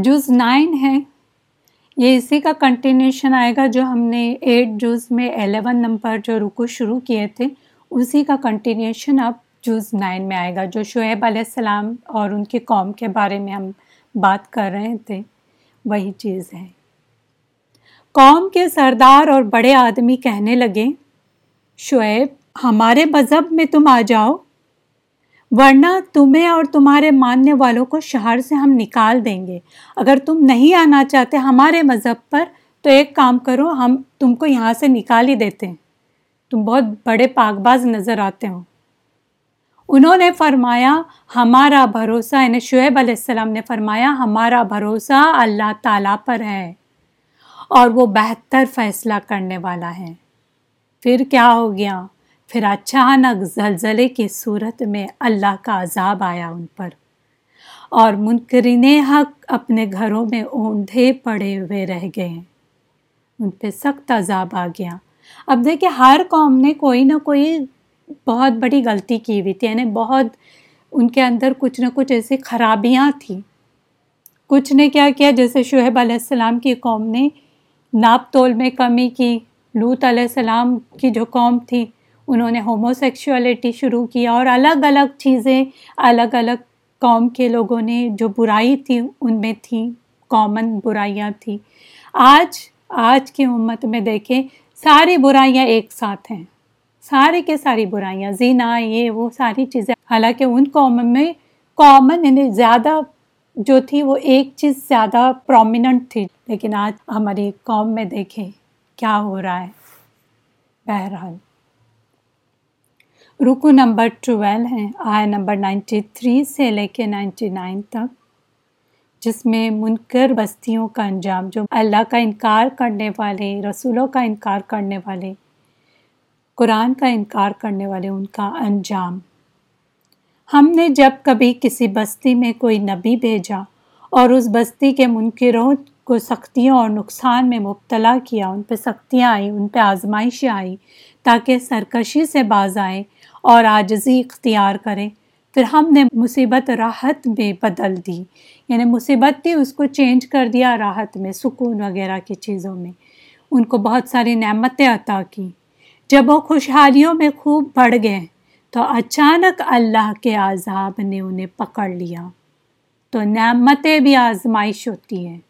جز نائن ہے یہ اسی کا کنٹینیوشن آئے گا جو ہم نے ایٹ جز میں الیون نمبر جو رکو شروع کیے تھے، اسی کا کنٹینیوشن اب جز نائن میں آئے گا، جو شعیب علیہ السلام اور ان کی قوم کے بارے میں ہم بات کر رہے تھے۔ وہی چیز ہے۔ قوم کے سردار اور بڑے آدمی کہنے لگے، شعیب، ہمارے مذہب میں تم آ جاؤ۔ ورنہ تمہیں اور تمہارے ماننے والوں کو شہر سے ہم نکال دیں گے۔ اگر تم نہیں آنا چاہتے ہمارے مذہب پر، تو ایک کام کرو، ہم تم کو یہاں سے نکال ہی دیتے ہیں۔ تم بہت بڑے پاک باز نظر آتے ہو۔ انہوں نے فرمایا، ہمارا بھروسہ یعنی شعیب علیہ السلام نے فرمایا، ہمارا بھروسہ اللہ تعالیٰ پر ہے اور وہ بہتر فیصلہ کرنے والا ہے۔ پھر کیا ہو گیا؟ پھر اچانک زلزلے کی صورت میں اللہ کا عذاب آیا ان پر۔ اور منکرین حق اپنے گھروں میں اوندھے پڑے ہوئے رہ گئے۔ ان پہ سخت عذاب آ گیا۔ اب دیکھیں، ہر قوم نے کوئی نہ کوئی بہت بڑی غلطی کی ہوئی تھی۔ یعنی بہت ان کے اندر کچھ نہ کچھ ایسی خرابیاں تھیں۔ کچھ نے کیا کیا؟ جیسے شعیب علیہ السلام کی قوم نے ناپ تول میں کمی کی لوت علیہ السلام کی جو قوم تھی انہوں نے ہومو سیکشولیٹی شروع کیا اور الگ الگ چیزیں، الگ الگ قوم کے لوگوں نے جو برائی تھی، ان میں تھیں کامن برائیاں تھیں آج آج کی امت میں دیکھیں، ساری برائیاں ایک ساتھ ہیں۔ سارے کے ساری برائیاں زینا یہ، وہ، ساری چیزیں۔ حالانکہ ان قوم میں کامن یعنی زیادہ جو تھی، وہ ایک چیز زیادہ پرومیننٹ تھی۔ لیکن آج ہماری قوم میں دیکھیں، کیا ہو رہا ہے۔ بہرحال۔ رکو نمبر ٹویلو ہے آیا نمبر نائنٹی تھری سے لے کے نائنٹی نائن تک، جس میں منکر بستیوں کا انجام، جو اللہ کا انکار کرنے والے، رسولوں کا انکار کرنے والے، قرآن کا انکار کرنے والے ان کا انجام۔ ہم نے جب کبھی کسی بستی میں کوئی نبی بھیجا اور اس بستی کے منکروں کو سختیوں اور نقصان میں مبتلا کیا، ان پہ سختیاں آئیں، ان پہ آزمائشیں آئیں، تاکہ سرکشی سے باز آئیں اور آجزی اختیار کریں۔ پھر ہم نے مصیبت راحت میں بدل دی۔ یعنی مصیبت تھی، اس کو چینج کر دیا راحت میں، سکون وغیرہ کی چیزوں میں۔ ان کو بہت ساری نعمتیں عطا کی۔ جب وہ خوشحالیوں میں خوب بڑھ گئے، تو اچانک اللہ کے عذاب نے انہیں پکڑ لیا۔ تو نعمتیں بھی آزمائش ہوتی ہیں۔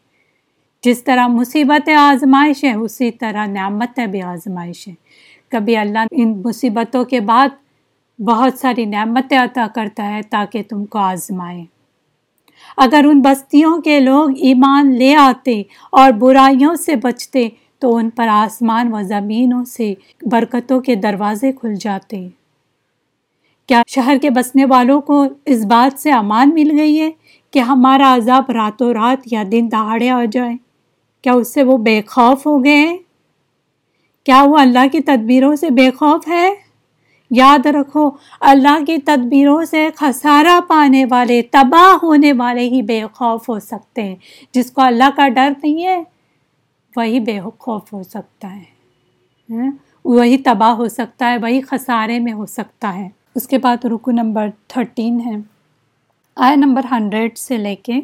جس طرح مصیبت آزمائش ہے اسی طرح نعمتیں بھی آزمائش ہیں۔ کبھی اللہ ان مصیبتوں کے بعد بہت ساری نعمتیں عطا کرتا ہے تاکہ تم کو آزمائے۔ اگر ان بستیوں کے لوگ ایمان لے آتے اور برائیوں سے بچتے، تو ان پر آسمان و زمینوں سے برکتوں کے دروازے کھل جاتے۔ کیا شہر کے بسنے والوں کو اس بات سے امان مل گئی ہے کہ ہمارا عذاب راتوں رات یا دن دہاڑے آ جائے؟ کیا اس سے وہ بے خوف ہو گئے ہیں؟ کیا وہ اللہ کی تدبیروں سے بے خوف ہے؟ یاد رکھو، اللہ کی تدبیروں سے خسارہ پانے والے، تباہ ہونے والے ہی بے خوف ہو سکتے ہیں۔ جس کو اللہ کا ڈر نہیں ہے، وہی بے خوف ہو سکتا ہے۔ ہاں؟ وہی تباہ ہو سکتا ہے، وہی خسارے میں ہو سکتا ہے۔ اس کے بعد رکو نمبر تھرٹین ہے۔ آیا نمبر ہنڈریڈ سے لے کے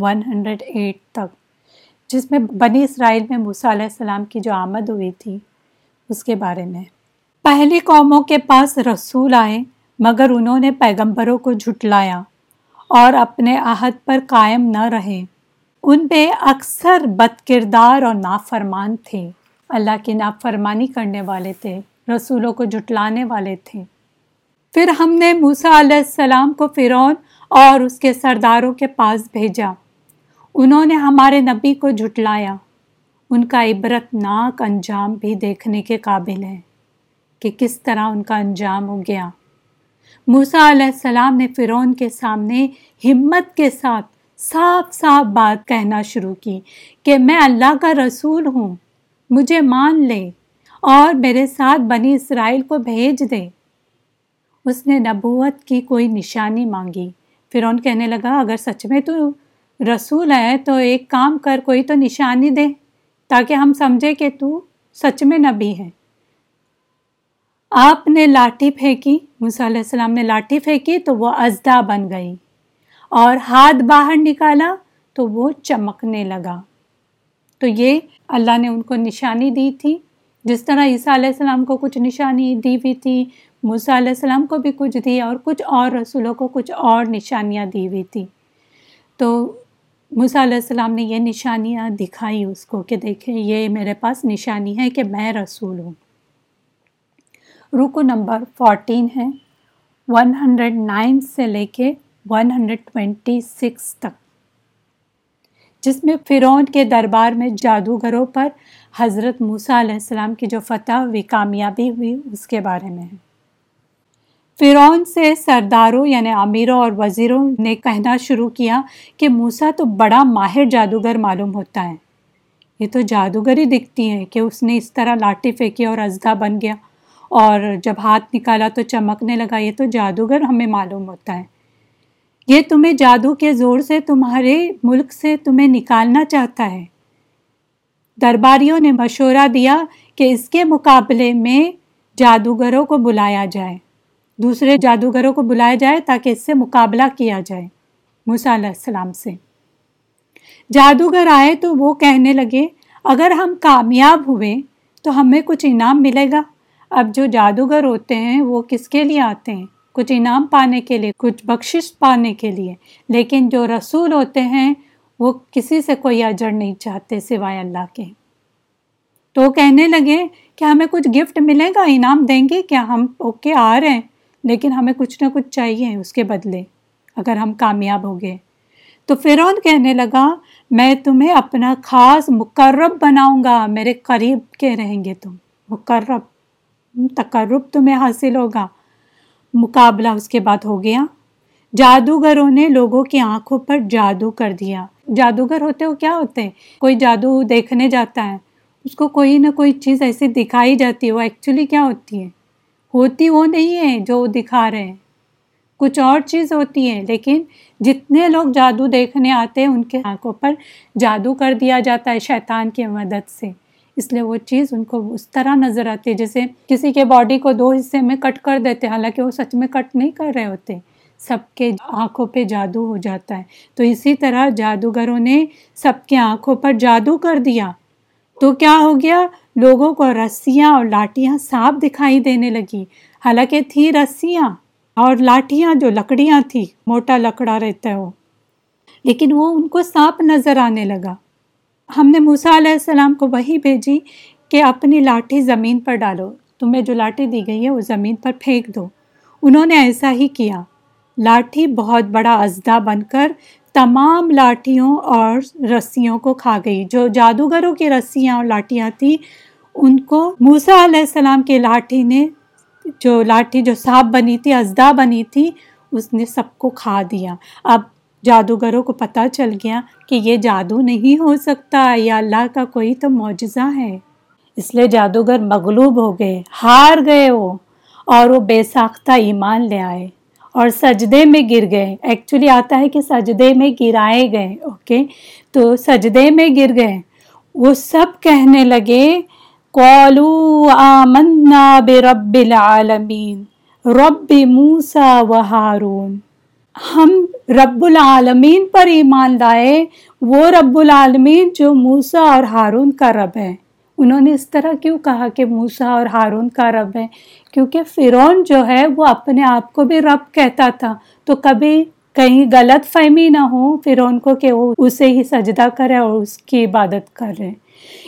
ون ہنڈریڈ ایٹ تک۔ جس میں بنی اسرائیل میں موسیٰ علیہ السلام کی جو آمد ہوئی تھی، اس کے بارے میں۔ پہلی قوموں کے پاس رسول آئے، مگر انہوں نے پیغمبروں کو جھٹلایا اور اپنے عہد پر قائم نہ رہے۔ ان پہ اکثر بد کردار اور نافرمان تھے۔ اللہ کی نافرمانی کرنے والے تھے، رسولوں کو جھٹلانے والے تھے۔ پھر ہم نے موسیٰ علیہ السلام کو فرعون اور اس کے سرداروں کے پاس بھیجا۔ انہوں نے ہمارے نبی کو جھٹلایا۔ ان کا عبرت ناک انجام بھی دیکھنے کے قابل ہے۔ کہ کس طرح ان کا انجام ہو گیا۔ موسیٰ علیہ السلام نے فرعون کے سامنے ہمت کے ساتھ صاف صاف بات کہنا شروع کی کہ میں اللہ کا رسول ہوں، مجھے مان لے اور میرے ساتھ بنی اسرائیل کو بھیج دے۔ اس نے نبوت کی کوئی نشانی مانگی۔ فرعون کہنے لگا، اگر سچ میں تو رسول ہے تو ایک کام کر، کوئی تو نشانی دے تاکہ ہم سمجھے کہ تو سچ میں نبی ہے آپ نے لاٹھی پھینکی، موسیٰ علیہ السلام نے لاٹھی پھینکی تو وہ ازدہ بن گئی اور ہاتھ باہر نکالا تو وہ چمکنے لگا۔ تو یہ اللہ نے ان کو نشانی دی تھی۔ جس طرح عیسیٰ علیہ السلام کو کچھ نشانی دی ہوئی تھی، موسیٰ علیہ السلام کو بھی کچھ دی اور کچھ اور رسولوں کو کچھ اور نشانیاں دی ہوئی تھی۔ تو موسیٰ علیہ السلام نے یہ نشانیاں دکھائی اس کو کہ دیکھیں، یہ میرے پاس نشانی ہے کہ میں رسول ہوں۔ رکو نمبر فورٹین ہے۔ ون ہنڈریڈ نائن سے لے کے ون ہنڈریڈ ٹوینٹی سکس تک۔ جس میں فرعون کے دربار میں جادوگروں پر حضرت موسیٰ علیہ السلام کی جو فتح ہوئی، کامیابی ہوئی، اس کے بارے میں ہے۔ فرعون سے سرداروں یعنی امیروں اور وزیروں نے کہنا شروع کیا کہ موسیٰ تو بڑا ماہر جادوگر معلوم ہوتا ہے۔ یہ تو جادوگر ہی دکھتی ہے کہ اس نے اس طرح لاٹھی پھینکی اور ازدہ بن گیا۔ اور جب ہاتھ نکالا تو چمکنے لگا، یہ تو جادوگر ہمیں معلوم ہوتا ہے۔ یہ تمہیں جادو کے زور سے تمہارے ملک سے تمہیں نکالنا چاہتا ہے۔ درباریوں نے مشورہ دیا کہ اس کے مقابلے میں جادوگروں کو بلایا جائے۔ دوسرے جادوگروں کو بلایا جائے تاکہ اس سے مقابلہ کیا جائے، موسیٰ علیہ السلام سے۔ جادوگر آئے تو وہ کہنے لگے، اگر ہم کامیاب ہوئے تو ہمیں کچھ انعام ملے گا۔ اب جو جادوگر ہوتے ہیں وہ کس کے لیے آتے ہیں؟ کچھ انعام پانے کے لیے، کچھ بخشش پانے کے لیے۔ لیکن جو رسول ہوتے ہیں، وہ کسی سے کوئی اجر نہیں چاہتے سوائے اللہ کے۔ تو کہنے لگے کہ ہمیں کچھ گفٹ ملے گا؟ انعام دیں گے؟ کیا ہم اوکے آ رہے ہیں؟ لیکن ہمیں کچھ نہ کچھ چاہیے اس کے بدلے، اگر ہم کامیاب ہو گئے۔ تو فرعون کہنے لگا، میں تمہیں اپنا خاص مقرب بناؤں گا، میرے قریب کے رہیں گے تم۔ مقرب۔ تقرب تمہیں حاصل ہوگا۔ مقابلہ اس کے بعد ہو گیا۔ جادوگروں نے لوگوں کی آنکھوں پر جادو کر دیا۔ جادوگر ہوتے ہو کیا ہوتے ہیں؟ کوئی جادو دیکھنے جاتا ہے۔ اس کو کوئی نہ کوئی چیز ایسی دکھائی جاتی ہے۔ وہ ایکچولی کیا ہوتی ہے؟ ہوتی وہ نہیں ہے جو وہ دکھا رہے ہیں۔ کچھ اور چیز ہوتی ہے، لیکن جتنے لوگ جادو دیکھنے آتے ہیں، ان کے آنکھوں پر جادو کر دیا جاتا ہے شیطان کی مدد سے۔ اس لیے وہ چیز ان کو اس طرح نظر آتی ہے، جیسے کسی کے باڈی کو دو حصے میں کٹ کر دیتے حالانکہ وہ سچ میں کٹ نہیں کر رہے ہوتے۔ سب کے آنکھوں پہ جادو ہو جاتا ہے۔ تو اسی طرح جادوگروں نے سب کے آنکھوں پر جادو کر دیا۔ تو کیا ہو گیا؟ لوگوں کو رسیاں اور لاٹیاں صاف دکھائی دینے لگی۔ حالانکہ تھی رسیاں اور لاٹیاں جو لکڑیاں تھی موٹا لکڑا رہتا ہے وہ۔ لیکن وہ ان کو صاف نظر آنے لگا۔ ہم نے موسیٰ علیہ السلام کو وہی بھیجی کہ اپنی لاٹھی زمین پر ڈالو، تمہیں جو لاٹھی دی گئی ہے وہ زمین پر پھینک دو۔ انہوں نے ایسا ہی کیا۔ لاٹھی بہت بڑا اژدہ بن کر تمام لاٹھیوں اور رسیوں کو کھا گئی۔ جو جادوگروں کی رسیاں اور لاٹیاں تھیں، ان کو موسیٰ علیہ السلام کی لاٹھی نے، جو لاٹھی جو صاف بنی تھی اژدہ بنی تھی، اس نے سب کو کھا دیا۔ اب جادوگروں کو پتہ چل گیا کہ یہ جادو نہیں ہو سکتا یا اللہ کا کوئی تو معجزہ ہے۔ اس لیے جادوگر مغلوب ہو گئے، ہار گئے وہ، اور وہ بے ساختہ ایمان لے آئے۔ اور سجدے میں گر گئے۔ ایکچولی آتا ہے کہ سجدے میں گرائے گئے اوکے تو سجدے میں گر گئے۔ وہ سب کہنے لگے قولو آمنا برب العالمین، رب موسیٰ و ہارون۔ ہم رب العالمین پر ایمان لائے، وہ رب العالمین جو موسا اور ہارون کا رب ہے انہوں نے اس طرح کیوں کہا کہ موسا اور ہارون کا رب ہے کیونکہ فرعون جو ہے، وہ اپنے آپ کو بھی رب کہتا تھا۔ تو کبھی کہیں غلط فہمی نہ ہو فرعون کو کہ وہ اسے ہی سجدہ کرے اور اس کی عبادت کرے۔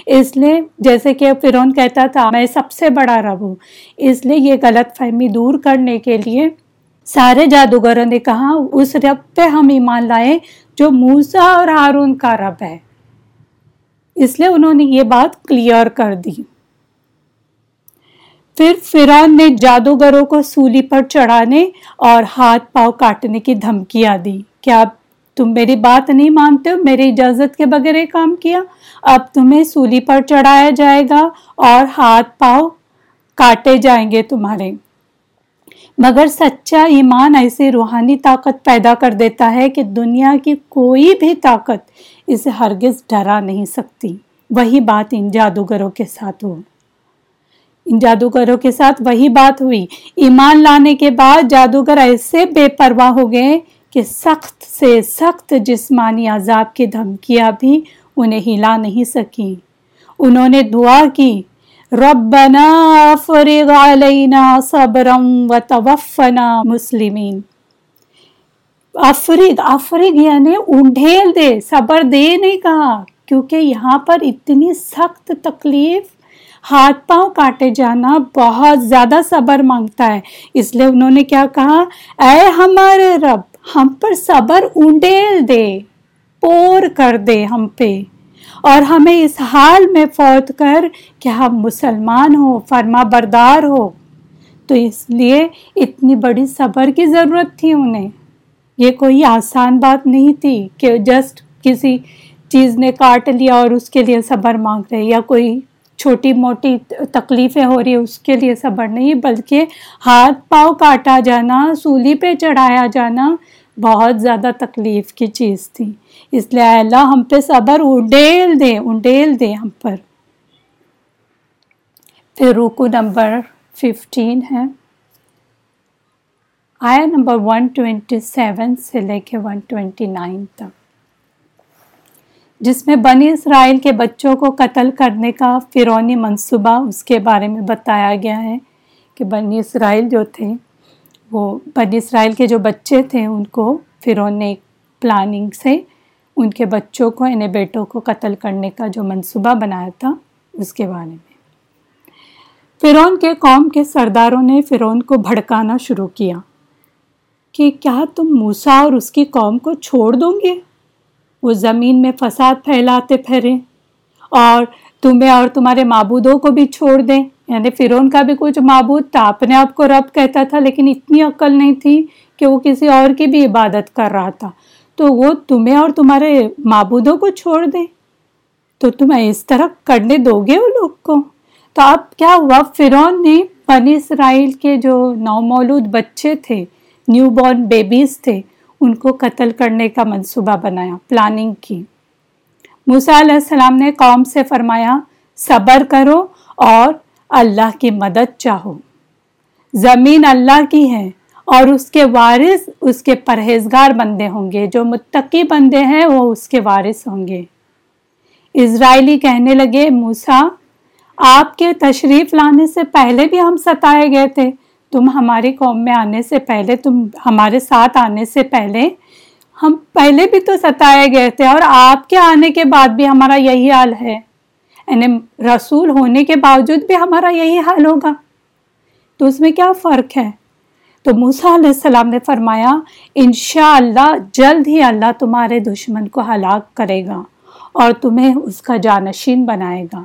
اس لیے جیسے کہ فرعون کہتا تھا، میں سب سے بڑا رب ہوں۔ اس لیے یہ غلط فہمی دور کرنے کے لیے سارے جادوگروں نے کہا، اس رب پہ ہم ایمان لائے جو موسا اور ہارون کا رب ہے۔ اس لیے انہوں نے یہ بات کلیئر کر دی۔ پھر فران نے جادوگروں کو سولی پر چڑھانے اور ہاتھ پاؤں کاٹنے کی دھمکیاں دی۔ کیا تم میری بات نہیں مانتے ہو میری اجازت کے بغیر یہ کام کیا؟ اب تمہیں سولی پر چڑھایا جائے گا اور ہاتھ پاؤں کاٹے جائیں گے تمہارے۔ مگر سچا ایمان ایسی روحانی طاقت پیدا کر دیتا ہے کہ دنیا کی کوئی بھی طاقت اسے ہرگز ڈرا نہیں سکتی۔ وہی بات ان جادوگروں کے ساتھ ہو ان جادوگروں کے ساتھ وہی بات ہوئی۔ ایمان لانے کے بعد جادوگر ایسے بے پرواہ ہو گئے کہ سخت سے سخت جسمانی عذاب کی دھمکیاں بھی انہیں ہلا نہیں سکی انہوں نے دعا کی۔ ربنا فرغ علینا صبرم و توفنا مسلمین۔ افرگ افرگ یعنی انڈھیل دے، صبر دے نہیں کہا، کیونکہ یہاں پر اتنی سخت تکلیف، ہاتھ پاؤں کاٹے جانا بہت زیادہ صبر مانگتا ہے۔ اس لیے انہوں نے کیا کہا؟ اے ہمارے رب، ہم پر صبر انڈیل دے، پور کر دے ہم پہ۔ اور ہمیں اس حال میں فوت کر کہ ہم مسلمان ہو فرما بردار ہو۔ تو اس لیے اتنی بڑی صبر کی ضرورت تھی انہیں۔ یہ کوئی آسان بات نہیں تھی کہ جسٹ کسی چیز نے کاٹ لیا اور اس کے لیے صبر مانگ رہے، یا کوئی چھوٹی موٹی تکلیفیں ہو رہی، اس کے لیے صبر نہیں، بلکہ ہاتھ پاؤں کاٹا جانا، سولی پہ چڑھایا جانا بہت زیادہ تکلیف کی چیز تھی۔ اس لیے اللہ ہم پہ صبر انڈیل دے انڈیل دے ہم پر۔ پھر رکو نمبر ففٹین ہے۔ آیا نمبر ون ٹوینٹی سیون سے لے کے ون ٹوینٹی نائن تک۔ جس میں بنی اسرائیل کے بچوں کو قتل کرنے کا فرونی منصوبہ اس کے بارے میں بتایا گیا ہے کہ بنی اسرائیل جو تھے وہ بنی اسرائیل کے جو بچے تھے، ان کو فرون نے ایک پلاننگ سے ان کے بچوں کو، انہیں بیٹوں کو قتل کرنے کا جو منصوبہ بنایا تھا، اس کے بارے میں۔ فرون کے قوم کے سرداروں نے فرون کو بھڑکانا شروع کیا کہ کیا تم موسا اور اس کی قوم کو چھوڑ دو گے؟ وہ زمین میں فساد پھیلاتے پھرے اور تمہیں اور تمہارے معبودوں کو بھی چھوڑ دیں۔ یعنی فرون کا بھی کچھ معبود تھا، اپنے آپ کو رب کہتا تھا، لیکن اتنی عقل نہیں تھی کہ وہ کسی اور کی بھی عبادت کر رہا تھا۔ تو وہ تمہیں اور تمہارے معبودوں کو چھوڑ دیں تو تم اس طرح کرنے دو گے وہ لوگ کو۔ تو اب کیا ہوا؟ فرون نے بنی اسرائیل کے جو نومولود بچے تھے نیو بورن بیبیز تھے، ان کو قتل کرنے کا منصوبہ بنایا پلاننگ کی۔ موسیٰ علیہ السلام نے قوم سے فرمایا، صبر کرو اور اللہ کی مدد چاہو۔ زمین اللہ کی ہے اور اس کے وارث اس کے پرہیزگار بندے ہوں گے۔ جو متقی بندے ہیں وہ اس کے وارث ہوں گے۔ اسرائیلی کہنے لگے موسا آپ کے تشریف لانے سے پہلے بھی ہم ستائے گئے تھے۔ تم ہماری قوم میں آنے سے پہلے، تم ہمارے ساتھ آنے سے پہلے ہم پہلے بھی تو ستائے گئے تھے اور آپ کے آنے کے بعد بھی ہمارا یہی حال ہے۔ یعنی رسول ہونے کے باوجود بھی ہمارا یہی حال ہوگا۔ تو اس میں کیا فرق ہے؟ تو موسیٰ علیہ السلام نے فرمایا، انشاءاللہ اللہ جلد ہی اللہ تمہارے دشمن کو ہلاک کرے گا اور تمہیں اس کا جانشین بنائے گا۔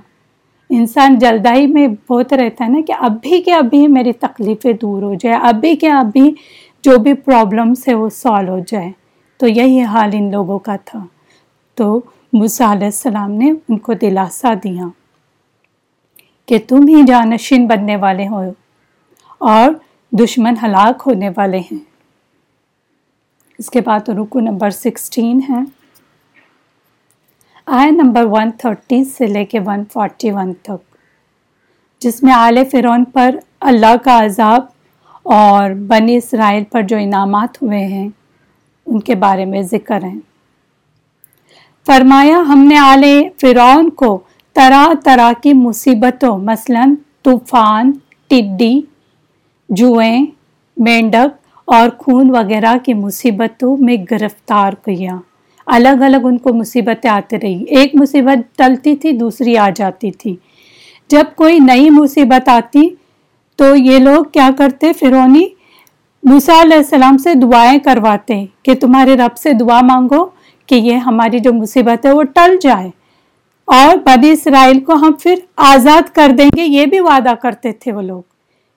انسان جلدائی میں بہت رہتا ہے نا کہ ابھی کے ابھی میری تکلیفیں دور ہو جائے، ابھی کے ابھی جو بھی پرابلمس ہے وہ سالو ہو جائے۔ تو یہی حال ان لوگوں کا تھا۔ تو موسیٰ علیہ السلام نے ان کو دلاسا دیا کہ تم ہی جانشین بننے والے ہو اور دشمن ہلاک ہونے والے ہیں۔ اس کے بعد رکو نمبر سکسٹین ہے۔ آئے نمبر ون تھرٹی سے لے کے ون فورٹی ون تک۔ جس میں آل فرون پر اللہ کا عذاب اور بنی اسرائیل پر جو انعامات ہوئے ہیں، ان کے بارے میں ذکر ہیں۔ فرمایا، ہم نے آل فرعون کو طرح طرح کی مصیبتوں، مثلا طوفان، ٹڈی، جوئیں مینڈک اور خون وغیرہ کی مصیبتوں میں گرفتار کیا۔ الگ الگ ان کو مصیبتیں آتی رہی۔ ایک مصیبت ٹلتی تھی، دوسری آ جاتی تھی۔ جب کوئی نئی مصیبت آتی تو یہ لوگ کیا کرتے فرونی موسیٰ علیہ السلام سے دعائیں کرواتے کہ تمہارے رب سے دعا مانگو کہ یہ ہماری جو مصیبت ہے وہ ٹل جائے۔ اور بنی اسرائیل کو ہم پھر آزاد کر دیں گے، یہ بھی وعدہ کرتے تھے وہ لوگ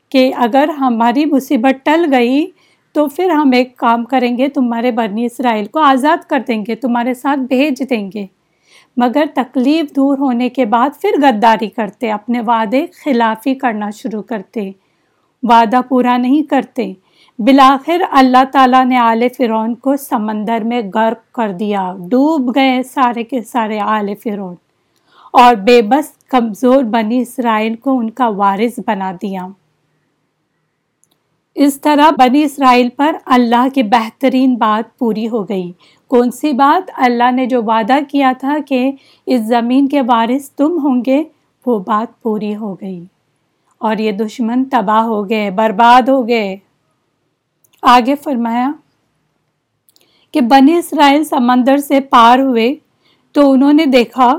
کہ اگر ہماری مصیبت ٹل گئی تو پھر ہم ایک کام کریں گے، تمہارے بنی اسرائیل کو آزاد کر دیں گے، تمہارے ساتھ بھیج دیں گے۔ مگر تکلیف دور ہونے کے بعد پھر غداری کرتے، اپنے وعدے خلافی کرنا شروع کرتے۔ وعدہ پورا نہیں کرتے۔ بلاخر اللہ تعالیٰ نے آل فرعون کو سمندر میں غرق کر دیا۔ ڈوب گئے سارے کے سارے آل فرعون اور بے بس کمزور بنی اسرائیل کو ان کا وارث بنا دیا۔ اس طرح بنی اسرائیل پر اللہ کی بہترین بات پوری ہو گئی۔ کون سی بات؟ اللہ نے جو وعدہ کیا تھا کہ اس زمین کے وارث تم ہوں گے، وہ بات پوری ہو گئی اور یہ دشمن تباہ ہو گئے، برباد ہو گئے۔ آگے فرمایا کہ بنی اسرائیل سمندر سے پار ہوئے تو انہوں نے دیکھا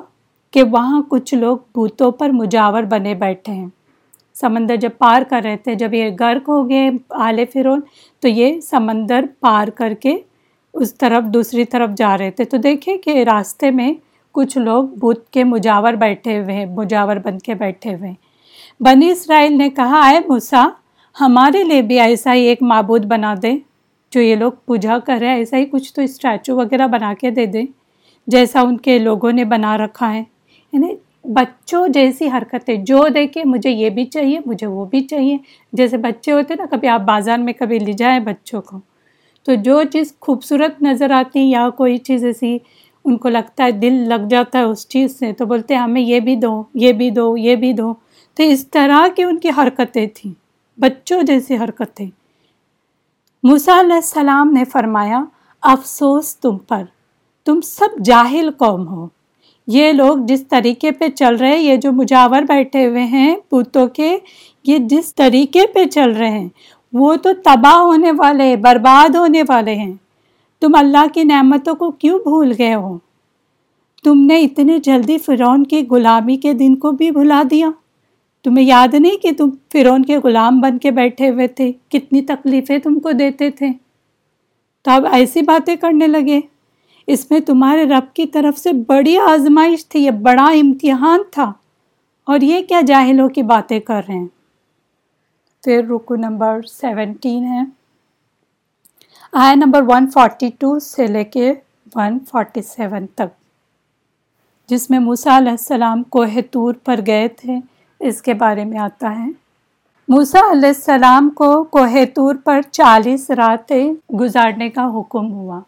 کہ وہاں کچھ لوگ بوتوں پر مجاور بنے بیٹھے ہیں۔ سمندر جب پار کر رہے تھے، جب یہ غرق ہو گئے آلے فرون تو یہ سمندر پار کر کے اس طرف دوسری طرف جا رہے تھے۔ تو دیکھے کہ راستے میں کچھ لوگ بت کے مجاور بیٹھے ہوئے ہیں، مجاور بن کے بیٹھے ہوئے ہیں۔ بنی اسرائیل نے کہا، اے موسا ہمارے لیے بھی ایسا ہی ایک معبود بنا دے، جو یہ لوگ پوجا کر رہے ہیں، ایسا ہی کچھ تو اسٹیچو وغیرہ بنا کے دے دیں جیسا ان کے لوگوں نے بنا رکھا ہے۔ یعنی بچوں جیسی حرکتیں، جو دیکھے مجھے یہ بھی چاہیے، مجھے وہ بھی چاہیے۔ جیسے بچے ہوتے نا، کبھی آپ بازار میں کبھی لے جائیں بچوں کو، تو جو چیز خوبصورت نظر آتی یا کوئی چیز ایسی، ان کو لگتا ہے دل لگ جاتا ہے اس چیز سے، تو بولتے ہیں ہمیں یہ بھی دو، یہ بھی دو، یہ بھی دو۔ تو اس طرح کی ان کی حرکتیں تھیں۔ بچوں جیسی حرکتیں۔ موسیٰ علیہ السلام نے فرمایا، افسوس تم پر، تم سب جاہل قوم ہو۔ یہ لوگ جس طریقے پہ چل رہے یہ جو مجاور بیٹھے ہوئے ہیں پوتوں کے، یہ جس طریقے پہ چل رہے ہیں، وہ تو تباہ ہونے والے برباد ہونے والے ہیں۔ تم اللہ کی نعمتوں کو کیوں بھول گئے ہو؟ تم نے اتنی جلدی فرعون کی غلامی کے دن کو بھی بھلا دیا۔ تمہیں یاد نہیں کہ تم فرعون کے غلام بن کے بیٹھے ہوئے تھے؟ کتنی تکلیفیں تم کو دیتے تھے؟ تو اب ایسی باتیں کرنے لگے۔ اس میں تمہارے رب کی طرف سے بڑی آزمائش تھی، یہ بڑا امتحان تھا۔ اور یہ کیا جاہلوں کی باتیں کر رہے ہیں؟ پھر رکو نمبر سیونٹین ہے۔ آیا نمبر ون فورٹی ٹو سے لے کے ون فورٹی سیون تک۔ جس میں موسیٰ علیہ السلام کوہ طور پر گئے تھے۔ اس کے بارے میں آتا ہے۔ موسیٰ علیہ السلام کو کوہ طور پر چالیس راتیں گزارنے کا حکم ہوا۔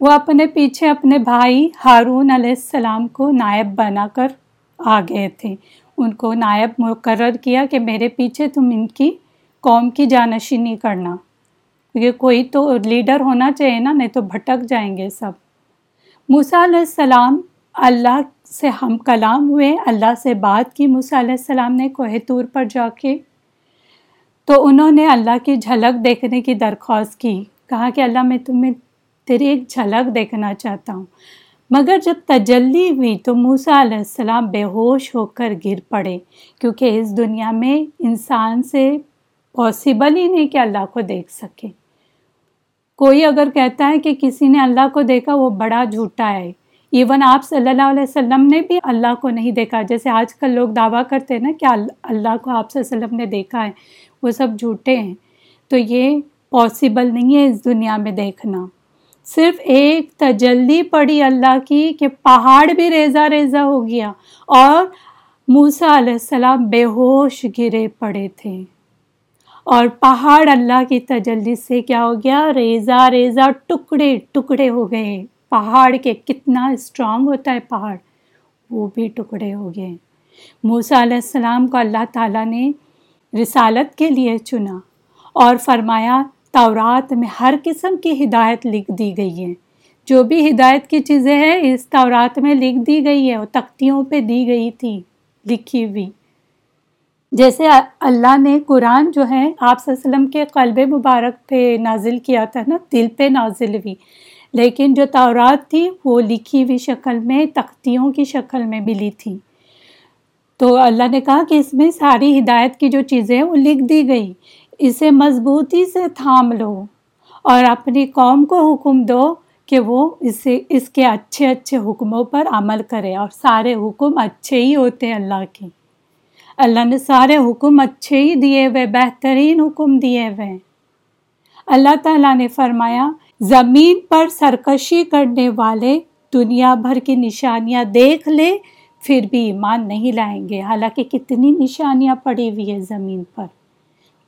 وہ اپنے پیچھے اپنے بھائی ہارون علیہ السلام کو نائب بنا کر آ گئے تھے۔ ان کو نائب مقرر کیا کہ میرے پیچھے تم ان کی قوم کی جانشینی کرنا۔ کیونکہ کوئی تو لیڈر ہونا چاہیے نا، نہیں تو بھٹک جائیں گے سب۔ موسیٰ علیہ السلام اللہ سے ہم کلام ہوئے، اللہ سے بات کی، موسیٰ علیہ السلام نے کوہ طور پر جا کے تو انہوں نے اللہ کی جھلک دیکھنے کی درخواست کی۔ کہا کہ اللہ، میں تمہیں تیری ایک جھلک دیکھنا چاہتا ہوں۔ مگر جب تجلی ہوئی تو موسیٰ علیہ السلام بے ہوش ہو کر گر پڑے، کیونکہ اس دنیا میں انسان سے پاسبل ہی نہیں کہ اللہ کو دیکھ سکے۔ کوئی اگر کہتا ہے کہ کسی نے اللہ کو دیکھا، وہ بڑا جھوٹا ہے۔ ایون آپ صلی اللہ علیہ وسلم نے بھی اللہ کو نہیں دیکھا۔ جیسے آج کل لوگ دعویٰ کرتے ہیں نا کہ اللہ کو آپ صلی اللہ علیہ وسلم نے دیکھا ہے، وہ سب جھوٹے ہیں۔ تو یہ پاسبل نہیں ہے اس دنیا میں دیکھنا۔ صرف ایک تجلی پڑی اللہ کی کہ پہاڑ بھی ریزہ ریزہ ہو گیا اور موسا علیہ السلام بے ہوش گرے پڑے تھے۔ اور پہاڑ اللہ کی تجلی سے کیا ہو گیا؟ ریزہ ریزہ ٹکڑے ٹکڑے ہو گئے۔ پہاڑ کے کتنا اسٹرانگ ہوتا ہے پہاڑ، وہ بھی ٹکڑے ہو گئے۔ موسا علیہ السلام کو اللہ تعالیٰ نے رسالت کے لیے چنا اور فرمایا، تورات میں ہر قسم کی ہدایت لکھ دی گئی ہے۔ جو بھی ہدایت کی چیزیں ہیں، اس تورات میں لکھ دی گئی ہے وہ تختیوں پہ دی گئی تھی، لکھی ہوئی۔ جیسے اللہ نے قرآن جو ہے، آپ وسلم کے قلب مبارک پہ نازل کیا تھا نا، دل پہ نازل ہوئی۔ لیکن جو تورات تھی وہ لکھی ہوئی شکل میں، تختیوں کی شکل میں ملی تھی۔ تو اللہ نے کہا کہ اس میں ساری ہدایت کی جو چیزیں ہیں، وہ لکھ دی گئی۔ اسے مضبوطی سے تھام لو اور اپنی قوم کو حکم دو کہ وہ اسے، اس کے اچھے اچھے حکموں پر عمل کرے اور سارے حکم اچھے ہی ہوتے ہیں اللہ کے۔ اللہ نے سارے حکم اچھے ہی دیے ہوئے، بہترین حکم دیے ہوئے۔ اللہ تعالیٰ نے فرمایا زمین پر سرکشی کرنے والے دنیا بھر کی نشانیاں دیکھ لے، پھر بھی ایمان نہیں لائیں گے۔ حالانکہ کتنی نشانیاں پڑی ہوئی ہے زمین پر۔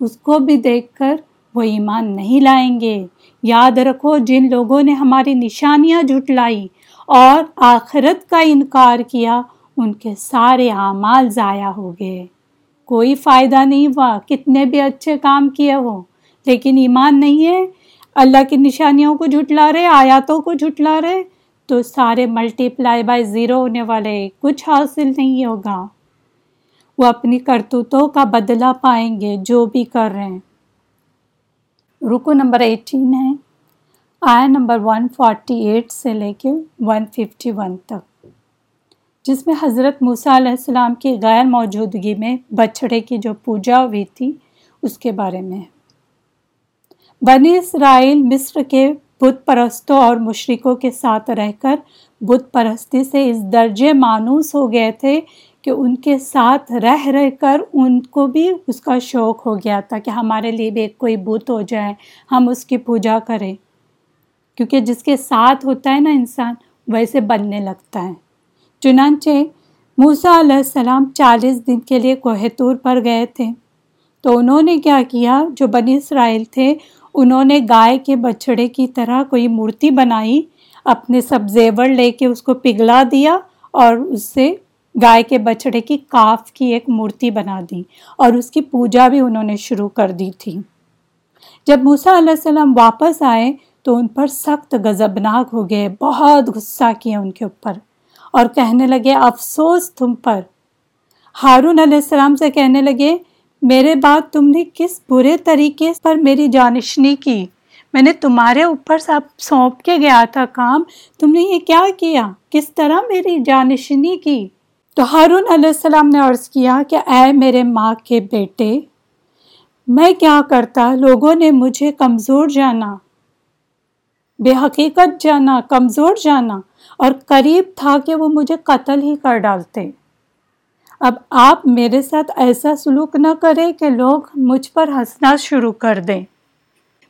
اس کو بھی دیکھ کر وہ ایمان نہیں لائیں گے۔ یاد رکھو، جن لوگوں نے ہماری نشانیاں جھٹلائی اور آخرت کا انکار کیا، ان کے سارے اعمال ضائع ہو گئے۔ کوئی فائدہ نہیں ہوا۔ کتنے بھی اچھے کام کیے وہ لیکن ایمان نہیں ہے۔ اللہ کی نشانیوں کو جھٹلا رہے، آیاتوں کو جھٹلا رہے، تو سارے ملٹی پلائی بائی زیرو ہونے والے کچھ حاصل نہیں ہوگا۔ وہ اپنی کرتوتوں کا بدلہ پائیں گے، جو بھی کر رہے ہیں۔ رکو نمبر ایٹین ہے۔ آیا نمبر ون فورٹی ایٹ سے لے کے ون ففٹی ون تک۔ جس میں حضرت موسیٰ علیہ السلام کی غیر موجودگی میں بچھڑے کی جو پوجا ہوئی تھی، اس کے بارے میں بنی اسرائیل مصر کے بت پرستوں اور مشرقوں کے ساتھ رہ کر بت پرستی سے اس درجے مانوس ہو گئے تھے کہ ان کے ساتھ رہ رہ کر ان کو بھی اس کا شوق ہو گیا تھا کہ ہمارے لیے بھی ایک کوئی بت ہو جائے، ہم اس کی پوجا کریں۔ کیونکہ جس کے ساتھ ہوتا ہے نا انسان، ویسے بننے لگتا ہے۔ چنانچہ موسیٰ علیہ السلام چالیس دن کے لیے کوہ طور پر گئے تھے۔ تو انہوں نے کیا کیا، جو بنی اسرائیل تھے انہوں نے گائے کے بچھڑے کی طرح کوئی مورتی بنائی، اپنے سب زیور لے کے اس کو پگھلا دیا اور اس سے گائے کے بچھڑے کی کاف کی ایک مورتی بنا دی اور اس کی پوجا بھی انہوں نے شروع کر دی تھی۔ جب موسیٰ علیہ السلام واپس آئے تو ان پر سخت غضبناک ہو گئے، بہت غصہ کیا ان کے اوپر اور کہنے لگے، افسوس تم پر۔ ہارون علیہ السلام سے کہنے لگے میرے بعد تم نے کس برے طریقے پر میری جانشنی کی؟ میں نے تمہارے اوپر سب سونپ کے گیا تھا کام۔ تم نے یہ کیا کیا؟ کس طرح میری جانشنی کی؟ تو ہارون علیہ السلام نے عرض کیا کہ اے میرے ماں کے بیٹے، میں کیا کرتا؟ لوگوں نے مجھے کمزور جانا، بے حقیقت جانا، کمزور جانا، اور قریب تھا کہ وہ مجھے قتل ہی کر ڈالتے۔ اب آپ میرے ساتھ ایسا سلوک نہ کریں کہ لوگ مجھ پر ہنسنا شروع کر دیں۔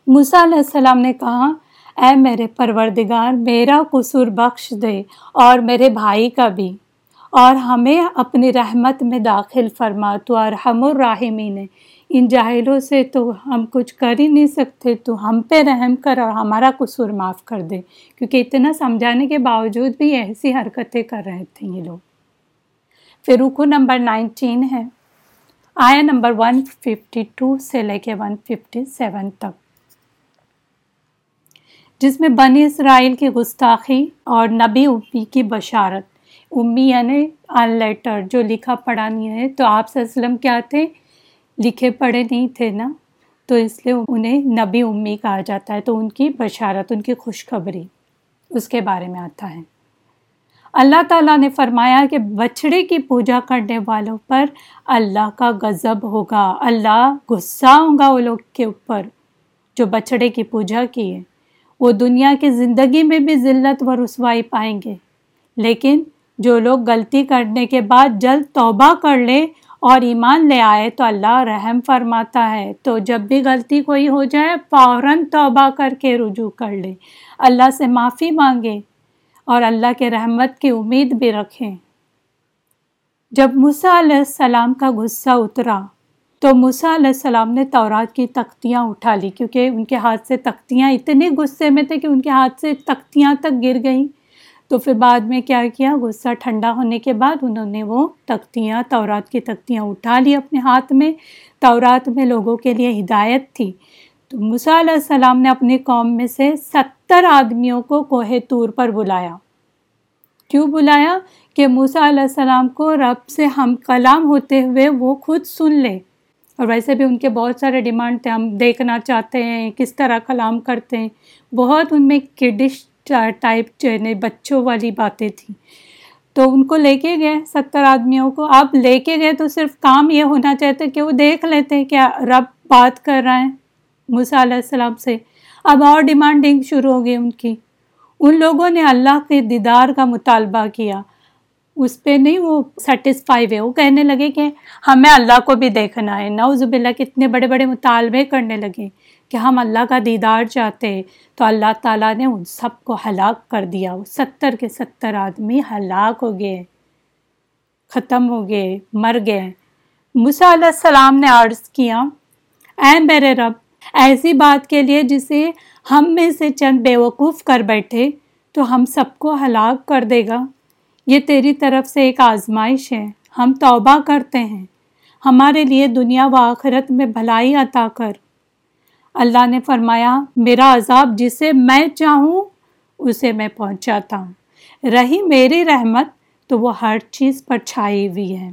موسیٰ علیہ السلام نے کہا، اے میرے پروردگار، میرا قصور بخش دے اور میرے بھائی کا بھی، اور ہمیں اپنی رحمت میں داخل فرما۔ تو ارحم الراحمین، ان جاہلوں سے تو ہم کچھ کر ہی نہیں سکتے، تو ہم پہ رحم کر اور ہمارا قصور معاف کر دے۔ کیونکہ اتنا سمجھانے کے باوجود بھی ایسی حرکتیں کر رہے تھے یہ لوگ۔ پھر رکو نمبر نائنٹین ہے۔ آیا نمبر ون ففٹی ٹو سے لے کے ون ففٹی سیون تک۔ جس میں بنی اسرائیل کی گستاخی اور نبی امی کی بشارت۔ امی یعنی ان لیٹر جو لکھا پڑھا نہیں ہے۔ تو آپ وسلم کیا تھے؟ لکھے پڑھے نہیں تھے نا؟ تو اس لیے انہیں نبی امی کہا جاتا ہے۔ تو ان کی بشارت، ان کی خوشخبری اس کے بارے میں آتا ہے۔ اللہ تعالیٰ نے فرمایا کہ بچھڑے کی پوجا کرنے والوں پر اللہ کا غضب ہوگا۔ اللہ غصہ ہوگا وہ لوگ کے اوپر جو بچھڑے کی پوجا کی ہے وہ دنیا کی زندگی میں بھی ذلت و رسوائی پائیں گے۔ لیکن جو لوگ غلطی کرنے کے بعد جلد توبہ کر لے اور ایمان لے آئے تو اللہ رحم فرماتا ہے۔ تو جب بھی غلطی کوئی ہو جائے فوراً توبہ کر کے رجوع کر لے۔ اللہ سے معافی مانگے۔ اور اللہ کے رحمت کی امید بھی رکھیں۔ جب موسیٰ علیہ السلام کا غصہ اترا، تو موسیٰ علیہ السلام نے تورات کی تختیاں اٹھا لی، کیونکہ ان کے ہاتھ سے تختیاں اتنے غصے میں تھے کہ ان کے ہاتھ سے تختیاں تک گر گئیں۔ تو پھر بعد میں کیا کیا؟ غصہ ٹھنڈا ہونے کے بعد انہوں نے وہ تختیاں، تورات کی تختیاں اٹھا لی اپنے ہاتھ میں۔ تورات میں لوگوں کے لیے ہدایت تھی۔ تو موسیٰ علیہ السلام نے اپنی قوم میں سے ستر آدمیوں کو کوہ طور پر بلایا۔ کیوں بلایا؟ کہ موسیٰ علیہ السلام کو رب سے ہم کلام ہوتے ہوئے وہ خود سن لے۔ اور ویسے بھی ان کے بہت سارے ڈیمانڈ تھے، ہم دیکھنا چاہتے ہیں، کس طرح کلام کرتے ہیں۔ بہت ان میں کڈش ٹائپ جو بچوں والی باتیں تھیں۔ تو ان کو لے کے گئے ستر آدمیوں کو۔ اب لے کے گئے تو صرف کام یہ ہونا چاہتے کہ وہ دیکھ لیتے کہ رب بات کر رہے ہیں موسیٰ علیہ السلام سے اب اور ڈیمانڈنگ شروع ہو گئی ان کی۔ ان لوگوں نے اللہ کے دیدار کا مطالبہ کیا۔ اس پہ نہیں، وہ سیٹسفائی ہوئے۔ وہ کہنے لگے کہ ہمیں اللہ کو بھی دیکھنا ہے۔ نعوذ باللہ کتنے بڑے بڑے مطالبے کرنے لگے کہ ہم اللہ کا دیدار چاہتے تو اللہ تعالیٰ نے ان سب کو ہلاک کر دیا۔ وہ ستر کے ستر آدمی ہلاک ہو گئے، ختم ہو گئے، مر گئے۔ موسیٰ علیہ السلام نے عرض کیا، اے میرے رب ایسی بات کے لیے جسے ہم میں سے چند بیوقوف کر بیٹھے تو ہم سب کو ہلاک کر دے گا۔ یہ تیری طرف سے ایک آزمائش ہے۔ ہم توبہ کرتے ہیں۔ ہمارے لیے دنیا و آخرت میں بھلائی عطا کر۔ اللہ نے فرمایا، میرا عذاب جسے میں چاہوں، اسے میں پہنچاتا ہوں۔ رہی میری رحمت تو وہ ہر چیز پر چھائی ہوئی ہے۔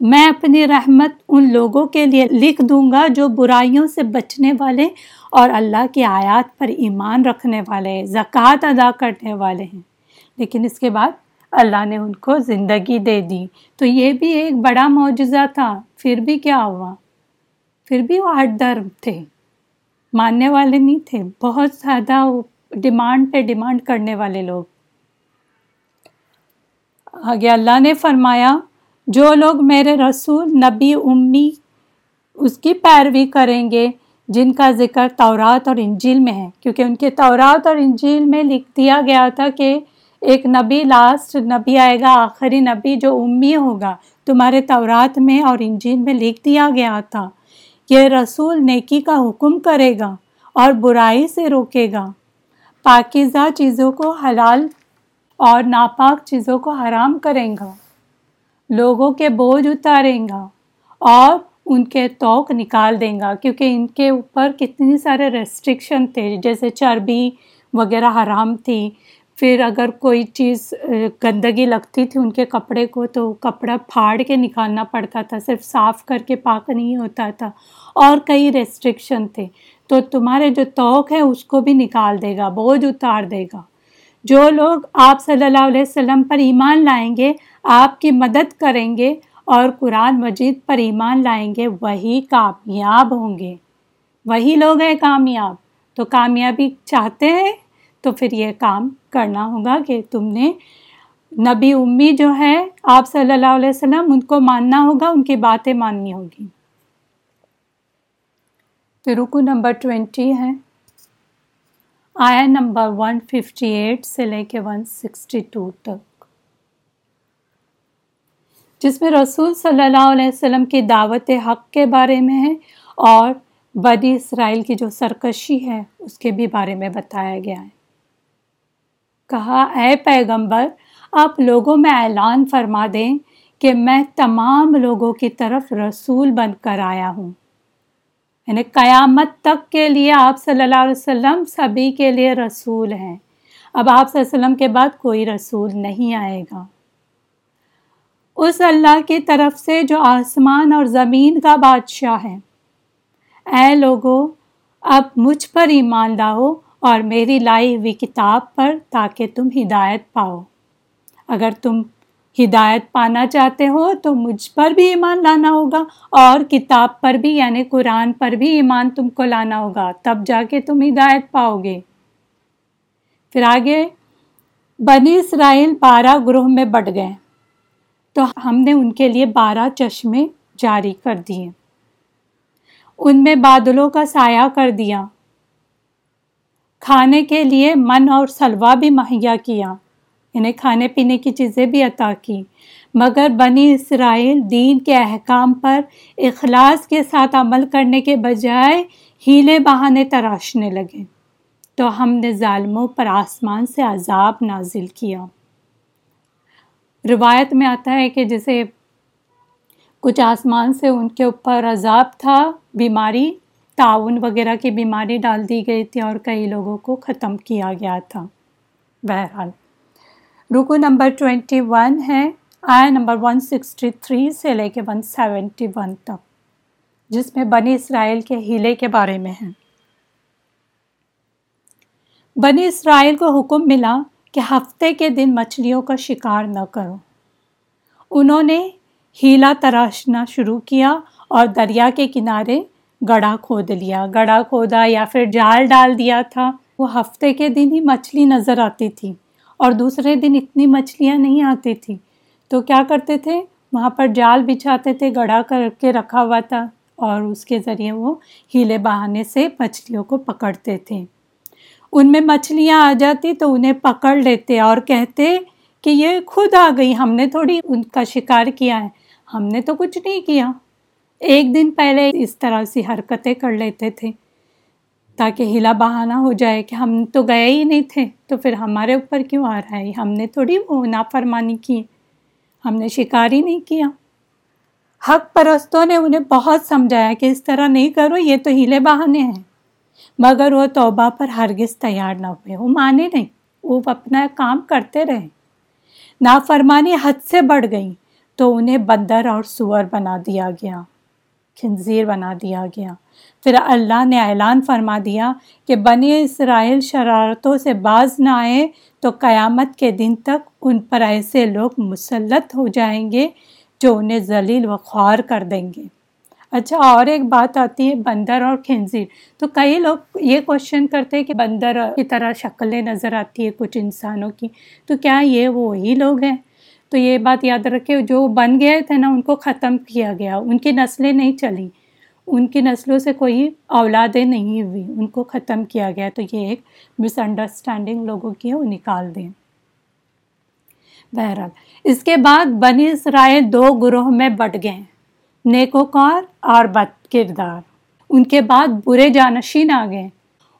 میں اپنی رحمت ان لوگوں کے لیے لکھ دوں گا جو برائیوں سے بچنے والے اور اللہ کی آیات پر ایمان رکھنے والے، زکوٰۃ ادا کرنے والے ہیں۔ لیکن اس کے بعد اللہ نے ان کو زندگی دے دی۔ تو یہ بھی ایک بڑا معجزہ تھا۔ پھر بھی کیا ہوا؟ پھر بھی وہ ہٹ درم تھے۔ ماننے والے نہیں تھے۔ بہت زیادہ ڈیمانڈ پہ ڈیمانڈ کرنے والے لوگ۔ آگے اللہ نے فرمایا جو لوگ میرے رسول، نبی، امی اس کی پیروی کریں گے، جن کا ذکر تورات اور انجیل میں ہے۔ کیونکہ ان کے تورات اور انجیل میں لکھ دیا گیا تھا کہ ایک نبی لاسٹ نبی آئے گا، آخری نبی جو امی ہوگا، تمہارے تورات میں اور انجیل میں لکھ دیا گیا تھا یہ رسول نیکی کا حکم کرے گا اور برائی سے روکے گا۔ پاکیزہ چیزوں کو حلال اور ناپاک چیزوں کو حرام کریں گا۔ لوگوں کے بوجھ اتاریں گا اور ان کے توق نکال دیں گا، کیونکہ ان کے اوپر کتنی سارے ریسٹرکشن تھے، جیسے چربی وغیرہ حرام تھی۔ پھر اگر کوئی چیز، گندگی لگتی تھی ان کے کپڑے کو، تو کپڑا پھاڑ کے نکالنا پڑتا تھا، صرف صاف کر کے پاک نہیں ہوتا تھا۔ اور کئی ریسٹرکشن تھے۔ تو تمہارے جو توق ہے، اس کو بھی نکال دے گا، بوجھ اتار دے گا۔ جو لوگ آپ صلی اللہ علیہ وسلم پر ایمان لائیں گے آپ کی مدد کریں گے اور قرآن مجید پر ایمان لائیں گے، وہی کامیاب ہوں گے۔ وہی لوگ ہیں کامیاب۔ تو کامیابی چاہتے ہیں؟ تو پھر یہ کام کرنا ہوگا کہ تم نے نبی امی جو ہے، آپ صلی اللہ علیہ وسلم، ان کو ماننا ہوگا، ان کی باتیں ماننی ہوگی۔ پھر رکو نمبر ٹوینٹی ہے۔ آیا نمبر ون ففٹی ایٹ سے لے کے ون سکسٹی ٹو تک۔ جس میں رسول صلی اللہ علیہ وسلم کی دعوت حق کے بارے میں ہے اور بدی اسرائیل کی جو سرکشی ہے، اس کے بھی بارے میں بتایا گیا ہے۔ کہا، اے پیغمبر، آپ لوگوں میں اعلان فرما دیں کہ میں تمام لوگوں کی طرف رسول بن کر آیا ہوں۔ یعنی قیامت تک کے لیے آپ صلی اللہ علیہ وسلم سبھی کے لیے رسول ہیں۔ اب آپ صلی اللہ علیہ وسلم کے بعد کوئی رسول نہیں آئے گا۔ اس اللہ کی طرف سے جو آسمان اور زمین کا بادشاہ ہے۔ اے لوگوں اب مجھ پر ایمان لاؤ اور میری لائی ہوئی کتاب پر تاکہ تم ہدایت پاؤ۔ اگر تم ہدایت پانا چاہتے ہو تو مجھ پر بھی ایمان لانا ہوگا اور کتاب پر بھی یعنی قرآن پر بھی ایمان تم کو لانا ہوگا۔ تب جا کے تم ہدایت پاؤ گے۔ پھر آگے، بنی اسرائیل بارہ گروہ میں بٹ گئے۔ تو ہم نے ان کے لیے بارہ چشمے جاری کر دیے۔ ان میں بادلوں کا سایہ کر دیا۔ کھانے کے لیے من اور سلوا بھی مہیا کیا۔ انہیں کھانے پینے کی چیزیں بھی عطا کی۔ مگر بنی اسرائیل دین کے احکام پر اخلاص کے ساتھ عمل کرنے کے بجائے ہیلے بہانے تراشنے لگے۔ تو ہم نے ظالموں پر آسمان سے عذاب نازل کیا۔ روایت میں آتا ہے کہ جیسے کچھ آسمان سے ان کے اوپر عذاب تھا، بیماری، تعاون وغیرہ کی بیماری ڈال دی گئی تھی اور کئی لوگوں کو ختم کیا گیا تھا۔ بہرحال، رکو نمبر ٹوینٹی ون ہے آیا نمبر ون سکسٹی تھری سے لے کے ون سیونٹی ون تک، جس میں بنی اسرائیل کے ہیلے کے بارے میں ہے۔ بنی اسرائیل کو حکم ملا کہ ہفتے کے دن مچھلیوں کا شکار نہ کرو انہوں نے ہیلا تراشنا شروع کیا اور دریا کے کنارے گڑھا کھود لیا۔ گڑھا کھودا یا پھر جال ڈال دیا تھا۔ وہ ہفتے کے دن ہی مچھلی نظر آتی تھی اور دوسرے دن اتنی مچھلیاں نہیں آتی تھیں تو کیا کرتے تھے؟ وہاں پر جال بچھاتے تھے گڑھا کر کے رکھا ہوا تھا اور اس کے ذریعے وہ ہیلے بہانے سے مچھلیوں کو پکڑتے تھے۔ ان میں مچھلیاں آ جاتی تو انہیں پکڑ لیتے اور کہتے کہ یہ خود آ گئی، ہم نے تھوڑی ان کا شکار کیا ہے، ہم نے تو کچھ نہیں کیا۔ ایک دن پہلے اس طرح سی حرکتیں کر لیتے تھے تاکہ ہلا بہانا ہو جائے کہ ہم تو گئے ہی نہیں تھے۔ تو پھر ہمارے اوپر کیوں آ رہا ہے؟ ہم نے تھوڑی وہ نافرمانی کی، ہم نے شکار ہی نہیں کیا۔ حق پرستوں نے انہیں بہت سمجھایا کہ اس طرح نہیں کرو، یہ تو ہیلے بہانے ہیں۔ مگر وہ توبہ پر ہرگز تیار نہ ہوئے۔ وہ مانے نہیں، وہ اپنا کام کرتے رہے۔ نافرمانی حد سے بڑھ گئی تو انہیں بندر اور سور بنا دیا گیا، خنزیر بنا دیا گیا۔ پھر اللہ نے اعلان فرما دیا کہ بنی اسرائیل شرارتوں سے باز نہ آئے تو قیامت کے دن تک ان پر ایسے لوگ مسلط ہو جائیں گے جو انہیں ذلیل و خوار کر دیں گے۔ اچھا اور ایک بات آتی ہے، بندر اور کھنزیر تو کئی لوگ یہ کوشچن کرتے ہیں کہ بندر کی طرح شکلیں نظر آتی ہے کچھ انسانوں کی۔ تو کیا یہ وہی لوگ ہیں؟ تو یہ بات یاد رکھے، جو بن گئے تھے نا، ان کو ختم کیا گیا۔ ان کی نسلیں نہیں چلیں۔ ان کی نسلوں سے کوئی اولادیں نہیں ہوئی۔ ان کو ختم کیا گیا۔ تو یہ ایک مس انڈرسٹینڈنگ لوگوں کی ہے، وہ نکال دیں۔ بہرحال، اس کے بعد بنی اسرائیل دو گروہ میں بٹ گئے۔ نیکوکار اور بد کردار۔ ان کے بعد برے جانشین آ گئے۔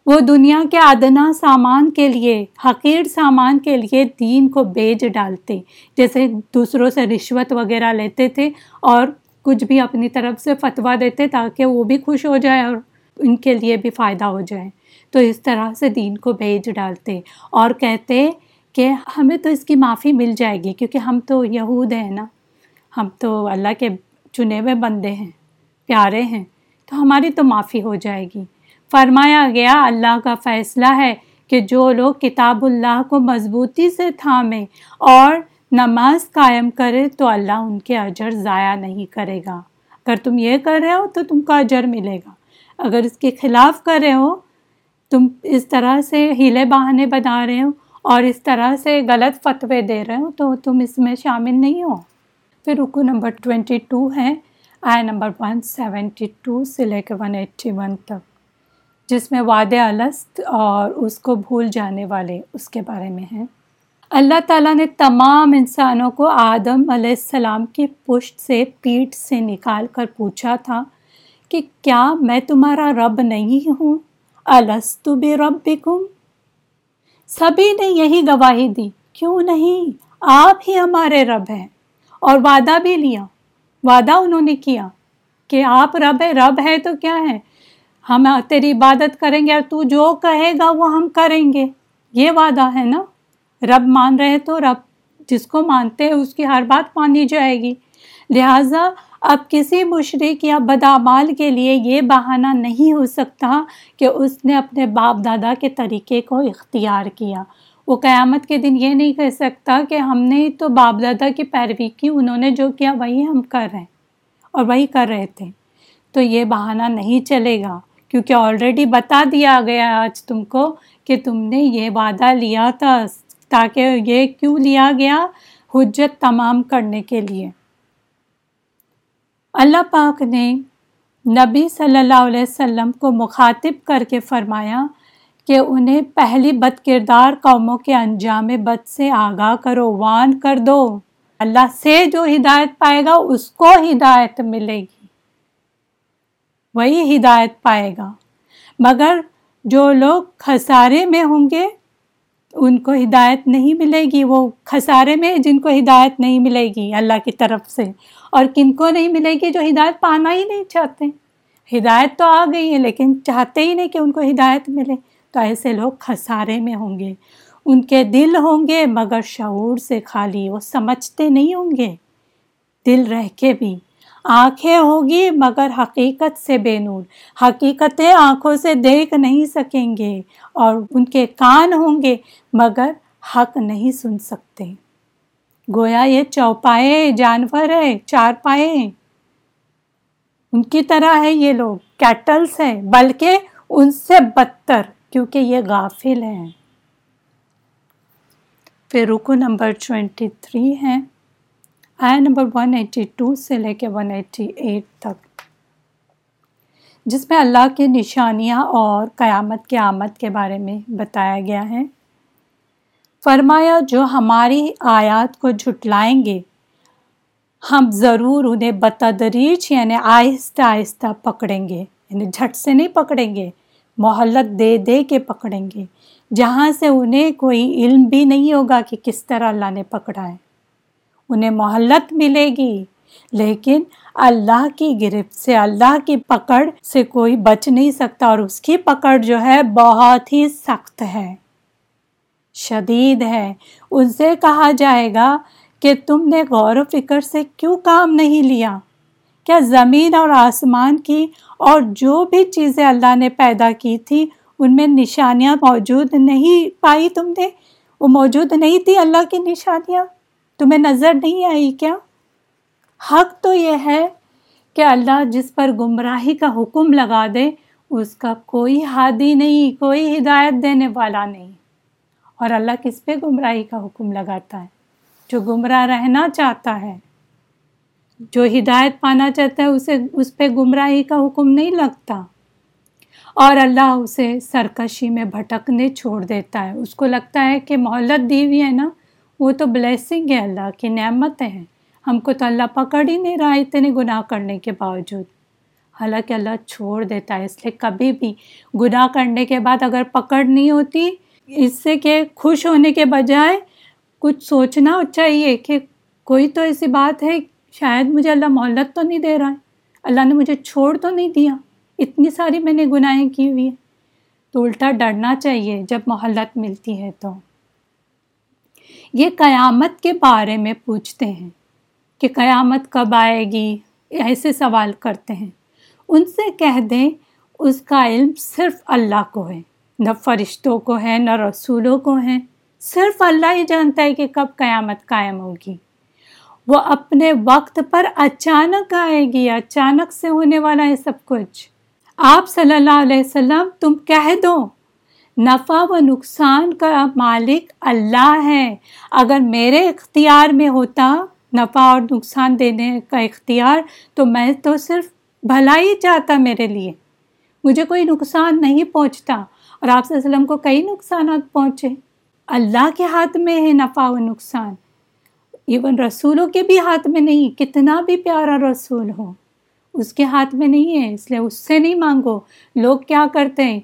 وہ دنیا کے ادنا سامان کے لیے، حقیر سامان کے لیے دین کو بیچ ڈالتے، جیسے دوسروں سے رشوت وغیرہ لیتے تھے اور کچھ بھی اپنی طرف سے فتویٰ دیتے تاکہ وہ بھی خوش ہو جائے اور ان کے لیے بھی فائدہ ہو جائے۔ تو اس طرح سے دین کو بیچ ڈالتے اور کہتے کہ ہمیں تو اس کی معافی مل جائے گی، کیونکہ ہم تو یہود ہیں نا۔ ہم تو اللہ کے چنے ہوئے بندے ہیں، پیارے ہیں، تو ہماری تو معافی ہو جائے گی۔ فرمایا گیا، اللہ کا فیصلہ ہے کہ جو لوگ کتاب اللہ کو مضبوطی سے تھامیں اور نماز قائم کرے تو اللہ ان کے اجر ضائع نہیں کرے گا۔ اگر تم یہ کر رہے ہو تو تم کو اجر ملے گا۔ اگر اس کے خلاف کر رہے ہو، تم اس طرح سے ہیلے بہانے بنا رہے ہو اور اس طرح سے غلط فتوے دے رہے ہو تو تم اس میں شامل نہیں ہو۔ پھر رکو نمبر ٹوینٹی ٹو ہے آئی نمبر ون سیونٹی ٹو سے لے کے ون ایٹی ون تک، جس میں وعد الست اور اس کو بھول جانے والے اس کے بارے میں ہیں۔ اللہ تعالیٰ نے تمام انسانوں کو آدم علیہ السلام کی پشت سے پیٹھ سے نکال کر پوچھا تھا کہ کیا میں تمہارا رب نہیں ہوں؟ السط بے رب سبھی نے یہی گواہی دی، کیوں نہیں؟ آپ ہی ہمارے رب ہیں۔ اور وعدہ بھی لیا۔ وعدہ انہوں نے کیا کہ آپ رب ہے رب ہے تو کیا ہے؟ ہم تیری عبادت کریں گے اور تو جو کہے گا وہ ہم کریں گے۔ یہ وعدہ ہے نا؟ رب مان رہے تو رب، جس کو مانتے ہیں اس کی ہر بات مانی جائے گی۔ لہٰذا اب کسی مشرق یا بدعمال کے لیے یہ بہانہ نہیں ہو سکتا کہ اس نے اپنے باپ دادا کے طریقے کو اختیار کیا۔ وہ قیامت کے دن یہ نہیں کہہ سکتا کہ ہم نے تو باپ دادا کی پیروی کی، انہوں نے جو کیا وہی ہم کر رہے ہیں اور وہی کر رہے تھے۔ تو یہ بہانہ نہیں چلے گا۔ کیونکہ آلریڈی بتا دیا گیا آج تم کو کہ تم نے یہ وعدہ لیا تھا، تاکہ یہ کیوں لیا گیا؟ حجت تمام کرنے کے لیے۔ اللہ پاک نے نبی صلی اللہ علیہ وسلم کو مخاطب کر کے فرمایا کہ انہیں پہلی بد کردار قوموں کے انجام بد سے آگاہ کرو، وان کر دو۔ اللہ سے جو ہدایت پائے گا، اس کو ہدایت ملے گی۔ وہی ہدایت پائے گا۔ مگر جو لوگ خسارے میں ہوں گے، ان کو ہدایت نہیں ملے گی۔ وہ خسارے میں جن کو ہدایت نہیں ملے گی اللہ کی طرف سے۔ اور کن کو نہیں ملے گی جو ہدایت پانا ہی نہیں چاہتے؟ ہدایت تو آ گئی ہے، لیکن چاہتے ہی نہیں کہ ان کو ہدایت ملے۔ تو ایسے لوگ خسارے میں ہوں گے۔ ان کے دل ہوں گے مگر شعور سے خالی، وہ سمجھتے نہیں ہوں گے۔ دل رہ کے بھی۔ آنکھیں ہوگی مگر حقیقت سے بے نور۔ حقیقتیں آنکھوں سے دیکھ نہیں سکیں گے اور ان کے کان ہوں گے مگر حق نہیں سن سکتے۔ گویا یہ چوپائے جانور ہے چار پائے ان کی طرح ہے یہ لوگ۔ کیٹلس ہیں بلکہ ان سے بدتر۔ کیونکہ یہ غافل ہیں۔ پھر رکو نمبر ٹوینٹی تھری ہیں آیا نمبر ون ایٹی ٹو سے لے کے ون ایٹی ایٹ تک۔ جس میں اللہ کی نشانیاں اور قیامت کے آمد کے بارے میں بتایا گیا ہے۔ فرمایا، جو ہماری آیات کو جھٹلائیں گے، ہم ضرور انہیں بتدریج یعنی آہستہ آہستہ پکڑیں گے۔ یعنی جھٹ سے نہیں پکڑیں گے۔ محلت دے دے کے پکڑیں گے۔ جہاں سے انہیں کوئی علم بھی نہیں ہوگا کہ کس طرح اللہ نے پکڑا ہے۔ انہیں مہلت ملے گی۔ لیکن اللہ کی گرفت سے، اللہ کی پکڑ سے کوئی بچ نہیں سکتا اور اس کی پکڑ جو ہے بہت ہی سخت ہے۔ شدید ہے۔ ان سے کہا جائے گا کہ تم نے غور و فکر سے کیوں کام نہیں لیا؟ کیا زمین اور آسمان کی اور جو بھی چیزیں اللہ نے پیدا کی تھی، ان میں نشانیاں موجود نہیں پائی تم نے۔ وہ موجود نہیں تھی اللہ کی نشانیاں۔ تمہیں نظر نہیں آئی کیا؟ حق تو یہ ہے کہ اللہ جس پر گمراہی کا حکم لگا دے، اس کا کوئی حادی نہیں، کوئی ہدایت دینے والا نہیں۔ اور اللہ کس پہ گمراہی کا حکم لگاتا ہے؟ جو گمراہ رہنا چاہتا ہے۔ جو ہدایت پانا چاہتا ہے، اسے، اس پہ گمراہی کا حکم نہیں لگتا۔ اور اللہ اسے سرکشی میں بھٹکنے چھوڑ دیتا ہے۔ اس کو لگتا ہے کہ مہلت دی ہوئی ہے نا، وہ تو بلیسنگ ہے اللہ کی، نعمت ہے۔ ہم کو تو اللہ پکڑ ہی نہیں رہا اتنے گناہ کرنے کے باوجود۔ حالانکہ اللہ چھوڑ دیتا ہے، اس لیے کبھی بھی گناہ کرنے کے بعد اگر پکڑ نہیں ہوتی، اس سے کہ خوش ہونے کے بجائے کچھ سوچنا چاہیے کہ کوئی تو ایسی بات ہے شاید مجھے اللہ مہلت تو نہیں دے رہا ہے۔ اللہ نے مجھے چھوڑ تو نہیں دیا۔ اتنی ساری میں نے گناہیں کی ہوئی ہیں۔ تو الٹا ڈرنا چاہیے جب مہلت ملتی ہے تو۔ یہ قیامت کے بارے میں پوچھتے ہیں کہ قیامت کب آئے گی، ایسے سوال کرتے ہیں۔ ان سے کہہ دیں، اس کا علم صرف اللہ کو ہے۔ نہ فرشتوں کو ہے، نہ رسولوں کو ہے۔ صرف اللہ ہی جانتا ہے کہ کب قیامت قائم ہوگی۔ وہ اپنے وقت پر اچانک آئے گی، اچانک سے ہونے والا ہے سب کچھ۔ آپ صلی اللہ علیہ وسلم، تم کہہ دو، نفع و نقصان کا مالک اللہ ہے۔ اگر میرے اختیار میں ہوتا نفع اور نقصان دینے کا اختیار، تو میں تو صرف بھلا ہی چاہتا میرے لیے۔ مجھے کوئی نقصان نہیں پہنچتا۔ اور آپ صلی اللہ علیہ وسلم کو کئی نقصانات پہنچے۔ اللہ کے ہاتھ میں ہے نفع و نقصان۔ ایون رسولوں کے بھی ہاتھ میں نہیں، کتنا بھی پیارا رسول ہو۔ اس کے ہاتھ میں نہیں ہے، اس لیے اس سے نہیں مانگو۔ لوگ کیا کرتے ہیں؟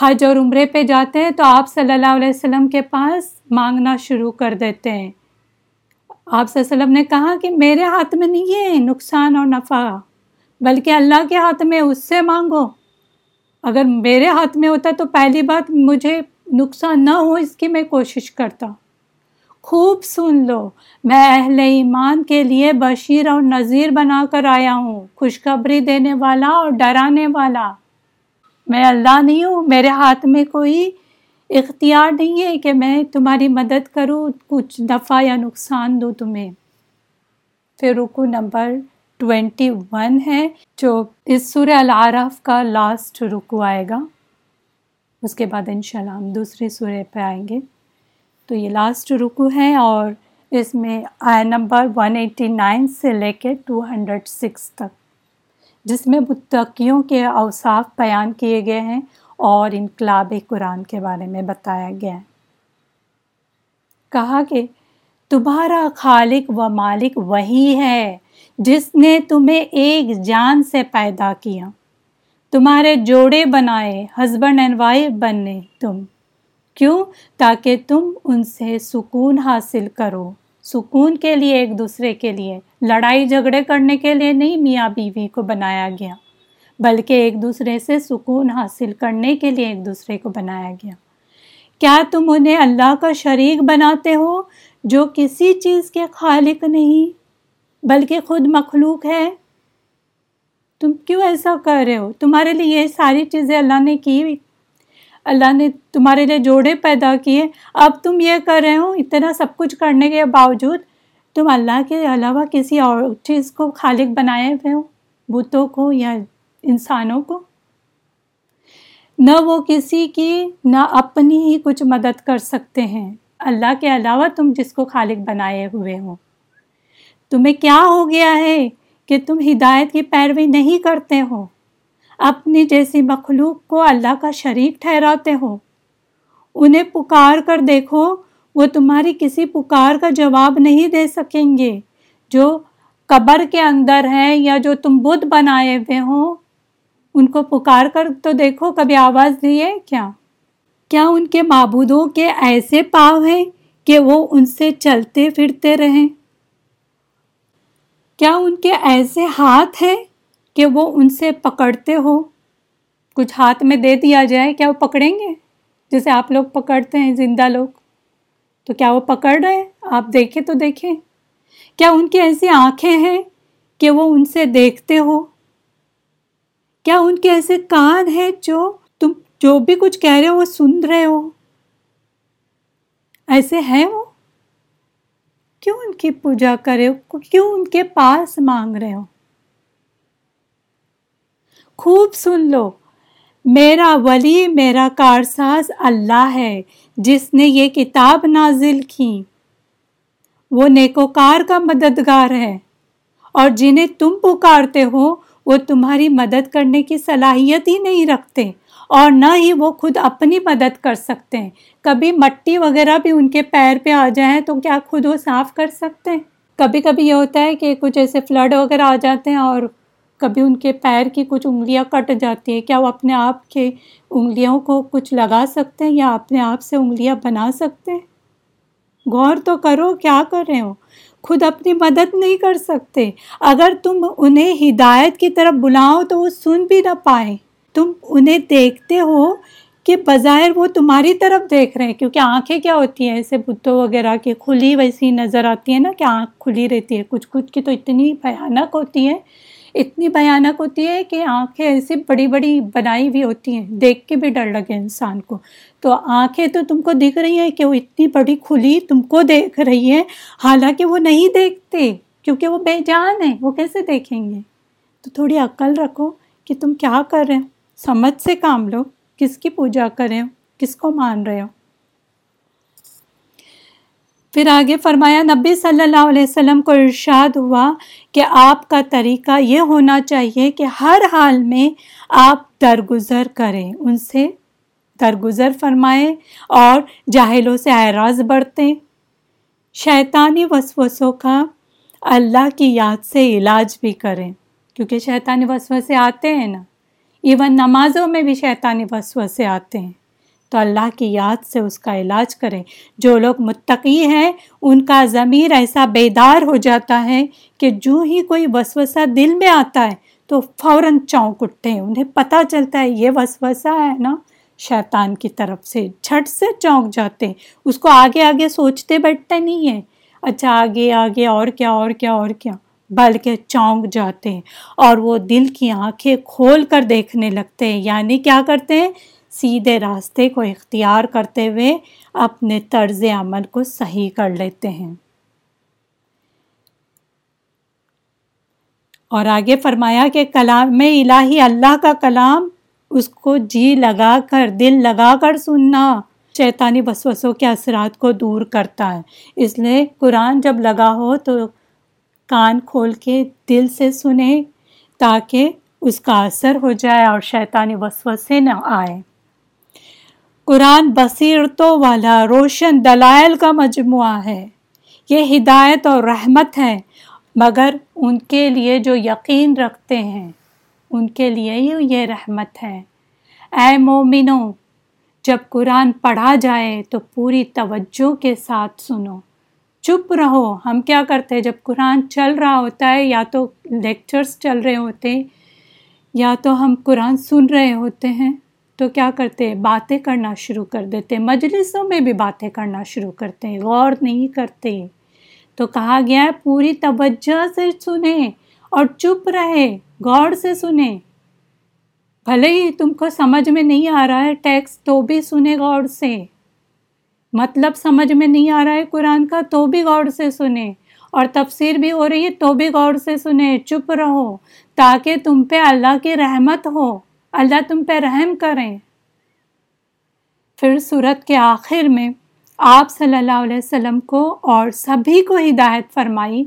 حج اور عمرے پہ جاتے ہیں تو آپ صلی اللہ علیہ وسلم کے پاس مانگنا شروع کر دیتے ہیں۔ آپ صلی اللہ علیہ وسلم نے کہا کہ میرے ہاتھ میں نہیں ہے نقصان اور نفع، بلکہ اللہ کے ہاتھ میں اس سے مانگو۔ اگر میرے ہاتھ میں ہوتا تو پہلی بات مجھے نقصان نہ ہو، اس کی میں کوشش کرتا۔ خوب سن لو۔ میں اہل ایمان کے لیے بشیر اور نذیر بنا کر آیا ہوں۔ خوشخبری دینے والا اور ڈرانے والا۔ میں اللہ نہیں ہوں، میرے ہاتھ میں کوئی اختیار نہیں ہے کہ میں تمہاری مدد کروں، کچھ دفعہ یا نقصان دوں تمہیں۔ پھر رکو نمبر ٹوینٹی ون ہے، جو اس سورہ العرف کا لاسٹ رکو آئے گا۔ اس کے بعد انشاءاللہ ہم دوسری سورہ پہ آئیں گے۔ تو یہ لاسٹ رکو ہے اور اس میں آئے نمبر 189 سے لے کے 206 تک، جس میں متقیوں کے اوصاف بیان کیے گئے ہیں اور انقلاب قرآن کے بارے میں بتایا گیا ہے۔ کہا کہ تمہارا خالق و مالک وہی ہے جس نے تمہیں ایک جان سے پیدا کیا۔ تمہارے جوڑے بنائے ہسبینڈ اینڈ وائف بننے تم۔ کیوں؟ تاکہ تم ان سے سکون حاصل کرو۔ سکون کے لیے ایک دوسرے کے لیے، لڑائی جھگڑے کرنے کے لیے نہیں میاں بیوی کو بنایا گیا، بلکہ ایک دوسرے سے سکون حاصل کرنے کے لیے ایک دوسرے کو بنایا گیا۔ کیا تم انہیں اللہ کا شریک بناتے ہو جو کسی چیز کے خالق نہیں، بلکہ خود مخلوق ہے؟ تم کیوں ایسا کر رہے ہو؟ تمہارے لیے یہ ساری چیزیں اللہ نے کی اللہ نے تمہارے لیے جوڑے پیدا کیے۔ اب تم یہ کر رہے ہو، اتنا سب کچھ کرنے کے باوجود تم اللہ کے علاوہ کسی اور چیز کو خالق بنائے ہوئے ہو، بتوں کو یا انسانوں کو؟ نہ وہ کسی کی، نہ اپنی ہی کچھ مدد کر سکتے ہیں۔ اللہ کے علاوہ تم جس کو خالق بنائے ہوئے ہو۔ تمہیں کیا ہو گیا ہے کہ تم ہدایت کی پیروی نہیں کرتے ہو؟ اپنی جیسی مخلوق کو اللہ کا شریک ٹھہراتے ہو۔ انہیں پکار کر دیکھو، وہ تمہاری کسی پکار کا جواب نہیں دے سکیں گے۔ جو قبر کے اندر ہے یا جو تم بدھ بنائے ہوئے ہوں ان کو پکار کر تو دیکھو، کبھی آواز دیے کیا؟ کیا ان کے معبودوں کے ایسے پاؤ ہیں کہ وہ ان سے چلتے پھرتے رہیں؟ کیا ان کے ایسے ہاتھ ہیں کہ وہ ان سے پکڑتے ہو۔ کچھ ہاتھ میں دے دیا جائے، کیا وہ پکڑیں گے؟ جیسے آپ لوگ پکڑتے ہیں، زندہ لوگ۔ تو کیا وہ پکڑ رہے؟ آپ دیکھیں تو دیکھیں۔ کیا ان کی ایسی آنکھیں ہیں کہ وہ ان سے دیکھتے ہو؟ کیا ان کے ایسے کان ہیں جو تم جو بھی کچھ کہہ رہے ہو، وہ سن رہے ہو؟ ایسے ہیں وہ؟ کیوں ان کی پوجا کرے ہو؟ کیوں ان کے پاس مانگ رہے ہو؟ خوب سن لو۔ میرا ولی، میرا کارساز اللہ ہے، جس نے یہ کتاب نازل کی۔ وہ نیکوکار کا مددگار ہے۔ اور جنہیں تم پکارتے ہو، وہ تمہاری مدد کرنے کی صلاحیت ہی نہیں رکھتے۔ اور نہ ہی وہ خود اپنی مدد کر سکتے۔ ہیں کبھی مٹی وغیرہ بھی ان کے پیر پہ آ جائیں تو کیا خود وہ صاف کر سکتے؟ ہیں کبھی کبھی یہ ہوتا ہے کہ کچھ ایسے فلڈ وغیرہ آ جاتے ہیں اور کبھی ان کے پیر کی کچھ انگلیاں کٹ جاتی ہیں، کیا وہ اپنے آپ کے انگلیوں کو کچھ لگا سکتے ہیں یا اپنے آپ سے انگلیاں بنا سکتے ہیں؟ غور تو کرو، کیا کر رہے ہو؟ خود اپنی مدد نہیں کر سکتے۔ اگر تم انہیں ہدایت کی طرف بلاؤ تو وہ سن بھی نہ پائے تم انہیں دیکھتے ہو کہ بظاہر وہ تمہاری طرف دیکھ رہے ہیں، کیونکہ آنکھیں کیا ہوتی ہیں؟ ایسے بتوں وغیرہ کی کھلی ویسی نظر آتی ہے نا کہ آنکھ کھلی رہتی ہے۔ کچھ کچھ کی تو اتنی بھیانک ہوتی ہے۔ اتنی بھیانک ہوتی ہے کہ آنکھیں ایسی بڑی بڑی بنائی ہوئی ہوتی ہیں، دیکھ کے بھی ڈر لگے انسان کو۔ تو آنکھیں تو تم کو دکھ رہی ہیں کہ وہ اتنی بڑی کھلی تم کو دیکھ رہی ہے حالانکہ وہ نہیں دیکھتے کیونکہ وہ بے جان ہیں، وہ کیسے دیکھیں گے؟ تو تھوڑی عقل رکھو کہ تم کیا کر رہے ہو۔ سمجھ سے کام لو، کس کی پوجا کرے ہو، کس کو مان رہے ہو۔ پھر آگے فرمایا، نبی صلی اللہ علیہ وسلم کو ارشاد ہوا کہ آپ کا طریقہ یہ ہونا چاہیے کہ ہر حال میں آپ درگزر کریں۔ ان سے درگزر فرمائیں اور جاہلوں سے اعراض بڑھتے شیطانی وسوسوں کا اللہ کی یاد سے علاج بھی کریں۔ کیونکہ شیطانی وسوسے آتے ہیں نا۔ ایون نمازوں میں بھی شیطانی وسوسے آتے ہیں۔ تو اللہ کی یاد سے اس کا علاج کریں۔ جو لوگ متقی ہیں، ان کا ضمیر ایسا بیدار ہو جاتا ہے کہ جو ہی کوئی وسوسہ دل میں آتا ہے تو فوراً چونک اٹھتے ہیں۔ انہیں پتہ چلتا ہے یہ وسوسہ ہے نا، شیطان کی طرف سے جھٹ سے چونک جاتے ہیں۔ اس کو آگے آگے سوچتے بیٹھتے نہیں ہیں۔ اچھا آگے آگے، اور کیا اور کیا اور کیا۔ بلکہ چونک جاتے ہیں اور وہ دل کی آنکھیں کھول کر دیکھنے لگتے ہیں۔ یعنی کیا کرتے ہیں؟ سیدھے راستے کو اختیار کرتے ہوئے اپنے طرز عمل کو صحیح کر لیتے ہیں۔ اور آگے فرمایا کہ کلام میں الہی، اللہ کا کلام، اس کو جی لگا کر، دل لگا کر سننا شیطانی وسوسوں کے اثرات کو دور کرتا ہے۔ اس لیے قرآن جب لگا ہو تو کان کھول کے دل سے سنیں تاکہ اس کا اثر ہو جائے اور شیطانی وسوسے نہ آئے۔ قرآن بصیرتوں والا روشن دلائل کا مجموعہ ہے۔ یہ ہدایت اور رحمت ہے مگر ان کے لیے جو یقین رکھتے ہیں، ان کے لیے ہی یہ رحمت ہے۔ اے مومنو جب قرآن پڑھا جائے تو پوری توجہ کے ساتھ سنو۔ چپ رہو، ہم کیا کرتے؟ ہیں جب قرآن چل رہا ہوتا ہے، یا تو لیکچرز چل رہے ہوتے، یا تو ہم قرآن سن رہے ہوتے ہیں۔ تو کیا کرتے باتیں کرنا شروع کر دیتے مجلسوں میں بھی باتیں کرنا شروع کرتے غور نہیں کرتے۔ تو کہا گیا ہے، پوری توجہ سے سنیں اور چپ رہے، غور سے سنیں۔ بھلے ہی تم کو سمجھ میں نہیں آ رہا ہے ٹیکس، تو بھی سنے غور سے۔ مطلب سمجھ میں نہیں آ رہا ہے قرآن کا، تو بھی غور سے سنیں۔ اور تفسیر بھی ہو رہی ہے، تو بھی غور سے سنیں۔ چپ رہو تاکہ تم پہ اللہ کی رحمت ہو۔ اللہ تم پہ رحم کریں۔ پھر صورت کے آخر میں آپ صلی اللہ علیہ وسلم کو اور سبھی کو ہدایت فرمائی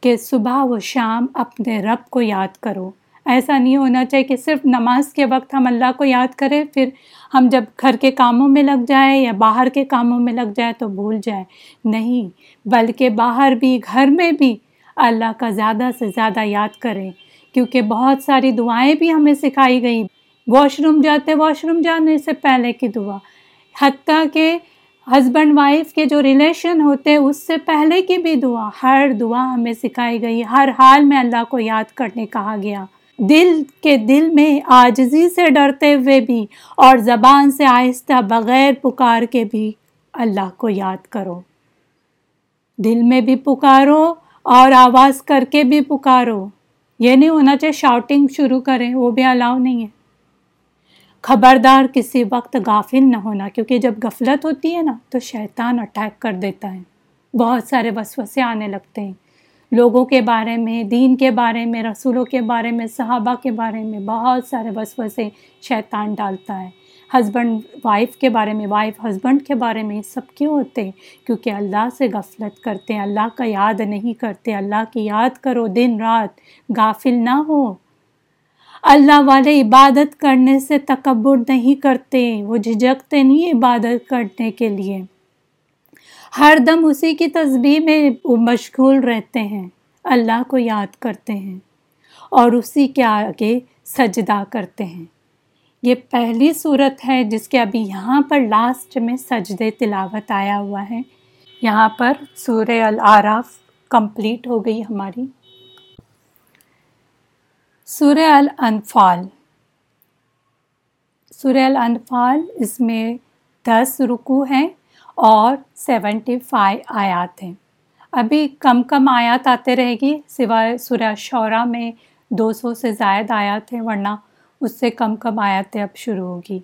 کہ صبح و شام اپنے رب کو یاد کرو۔ ایسا نہیں ہونا چاہیے کہ صرف نماز کے وقت ہم اللہ کو یاد کریں، پھر ہم جب گھر کے کاموں میں لگ جائیں یا باہر کے کاموں میں لگ جائیں تو بھول جائیں۔ نہیں، بلکہ باہر بھی، گھر میں بھی اللہ کا زیادہ سے زیادہ یاد کریں۔ کیونکہ بہت ساری دعائیں بھی ہمیں سکھائی گئی واش روم جاتے واش روم جانے سے پہلے کی دعا۔ حتیٰ کہ ہسبینڈ وائف کے جو ریلیشن ہوتے اس سے پہلے کی بھی دعا۔ ہر دعا ہمیں سکھائی گئی، ہر حال میں اللہ کو یاد کرنے کہا گیا۔ دل کے دل میں آجزی سے ڈرتے ہوئے بھی اور زبان سے آہستہ بغیر پکار کے بھی اللہ کو یاد کرو۔ دل میں بھی پکارو اور آواز کر کے بھی پکارو۔ یہ نہیں ہونا چاہیے شاؤٹنگ شروع کریں، وہ بھی الاؤ نہیں ہے۔ خبردار کسی وقت غافل نہ ہونا، کیونکہ جب غفلت ہوتی ہے نا، تو شیطان اٹیک کر دیتا ہے۔ بہت سارے وسوسے آنے لگتے ہیں۔ لوگوں کے بارے میں، دین کے بارے میں، رسولوں کے بارے میں، صحابہ کے بارے میں بہت سارے وسوسے شیطان ڈالتا ہے۔ ہسبینڈ وائف کے بارے میں وائف ہسبینڈ کے بارے میں سب کیوں ہوتے ہیں؟ کیونکہ اللہ سے غفلت کرتے ہیں۔ اللہ کا یاد نہیں کرتے۔ اللہ کی یاد کرو، دن رات غافل نہ ہو۔ اللہ والے عبادت کرنے سے تکبر نہیں کرتے، وہ جھجکتے نہیں عبادت کرنے کے لیے۔ ہر دم اسی کی تصویر میں مشغول رہتے ہیں، اللہ کو یاد کرتے ہیں اور اسی کے آگے سجدہ کرتے ہیں۔ یہ پہلی صورت ہے جس کے ابھی یہاں پر لاسٹ میں سجدے تلاوت آیا ہوا ہے۔ یہاں پر سورہ العراف کمپلیٹ ہو گئی ہماری۔ سورہ الانفال۔ سورہ الانفال اس میں دس رکو ہیں اور سیونٹی فائیو آیات ہیں۔ ابھی کم کم آیات آتے رہے گی، سوائے سورہ شعرا میں دو سو سے زائد آیات ہیں، ورنہ اس سے کم کم آیاتیں اب شروع ہوگی۔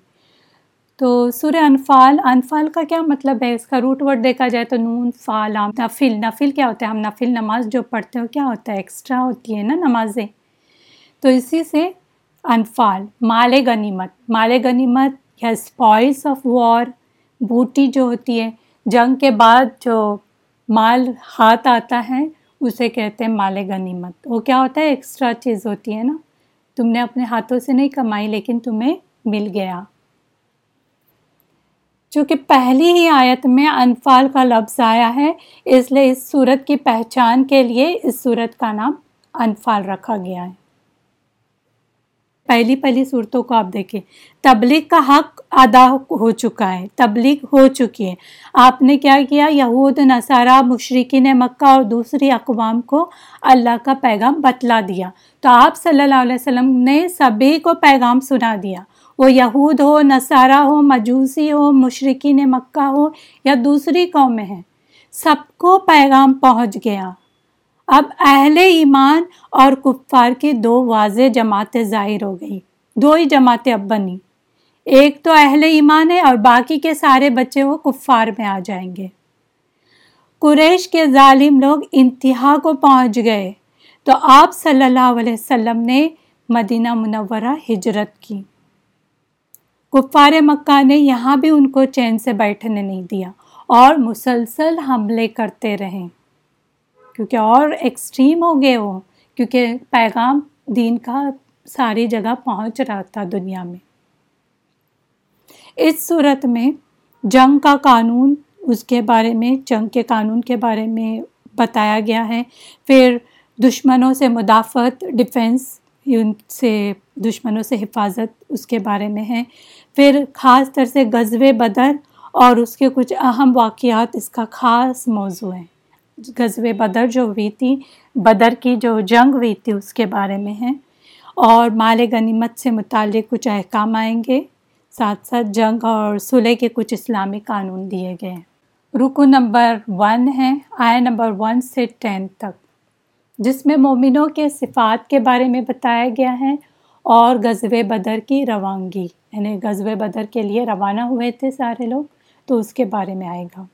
تو سورہ انفال انفال کا کیا مطلب ہے؟ اس کا روٹ ورڈ دیکھا جائے تو نون، فال نفل۔ نفل کیا ہوتا ہے؟ ہم نفل نماز جو پڑھتے ہو کیا ہوتا ہے؟ ایکسٹرا ہوتی ہے نا نمازیں۔ تو اسی سے انفال مال غنیمت. مال غنیمت یا اسپوائس آف وار بوٹی جو ہوتی ہے، جنگ کے بعد جو مال ہاتھ آتا ہے، اسے کہتے ہیں مال غنیمت. وہ کیا ہوتا ہے؟ ایکسٹرا چیز ہوتی ہے نا؟ تم نے اپنے ہاتھوں سے نہیں کمائی، لیکن تمہیں مل گیا. چونکہ پہلی ہی آیت میں انفال کا لفظ آیا ہے، اس لیے اس صورت کی پہچان کے لیے اس صورت کا نام انفال رکھا گیا ہے۔ پہلی پہلی صورتوں کو آپ دیکھیں۔ تبلیغ کا حق ادا ہو چکا ہے، تبلیغ ہو چکی ہے۔ آپ نے کیا کیا؟ یہود، نصارہ مشرقین مکہ اور دوسری اقوام کو اللہ کا پیغام بتلا دیا۔ تو آپ صلی اللہ علیہ وسلم نے سبھی کو پیغام سنا دیا۔ وہ یہود ہو، نصارہ ہو، مجوسی ہو مشرقین مکہ ہو یا دوسری قومیں ہیں، سب کو پیغام پہنچ گیا۔ اب اہل ایمان اور کفار کی دو واضح جماعتیں ظاہر ہو گئی دو ہی جماعتیں اب بنی ایک تو اہل ایمان ہے اور باقی کے سارے بچے وہ کفار میں آ جائیں گے۔ قریش کے ظالم لوگ انتہا کو پہنچ گئے۔ تو آپ صلی اللہ علیہ وسلم نے مدینہ منورہ ہجرت کی۔ کفار مکہ نے یہاں بھی ان کو چین سے بیٹھنے نہیں دیا اور مسلسل حملے کرتے رہیں کیونکہ اور ایکسٹریم ہو گئے وہ، کیونکہ پیغام دین کا ساری جگہ پہنچ رہا تھا دنیا میں۔ اس صورت میں جنگ کا قانون اس کے بارے میں، جنگ کے قانون کے بارے میں بتایا گیا ہے۔ پھر دشمنوں سے مدافعت ڈیفینس ان سے دشمنوں سے حفاظت اس کے بارے میں ہے۔ پھر خاص طر سے غزب بدر اور اس کے کچھ اہم واقعات اس کا خاص موضوع ہیں غزب بدر جو ہوئی تھی، بدر کی جو جنگ ہوئی تھی اس کے بارے میں ہے۔ اور مال غنیمت سے متعلق کچھ احکام آئیں گے۔ ساتھ ساتھ جنگ اور صلح کے کچھ اسلامی قانون دیے گئے۔ ہیں رکو نمبر ون ہے آئے نمبر ون سے ٹین تک۔ جس میں مومنوں کے صفات کے بارے میں بتایا گیا ہے اور غزب بدر کی روانگی یعنی غزب بدر کے لیے روانہ ہوئے تھے سارے لوگ، تو اس کے بارے میں آئے گا۔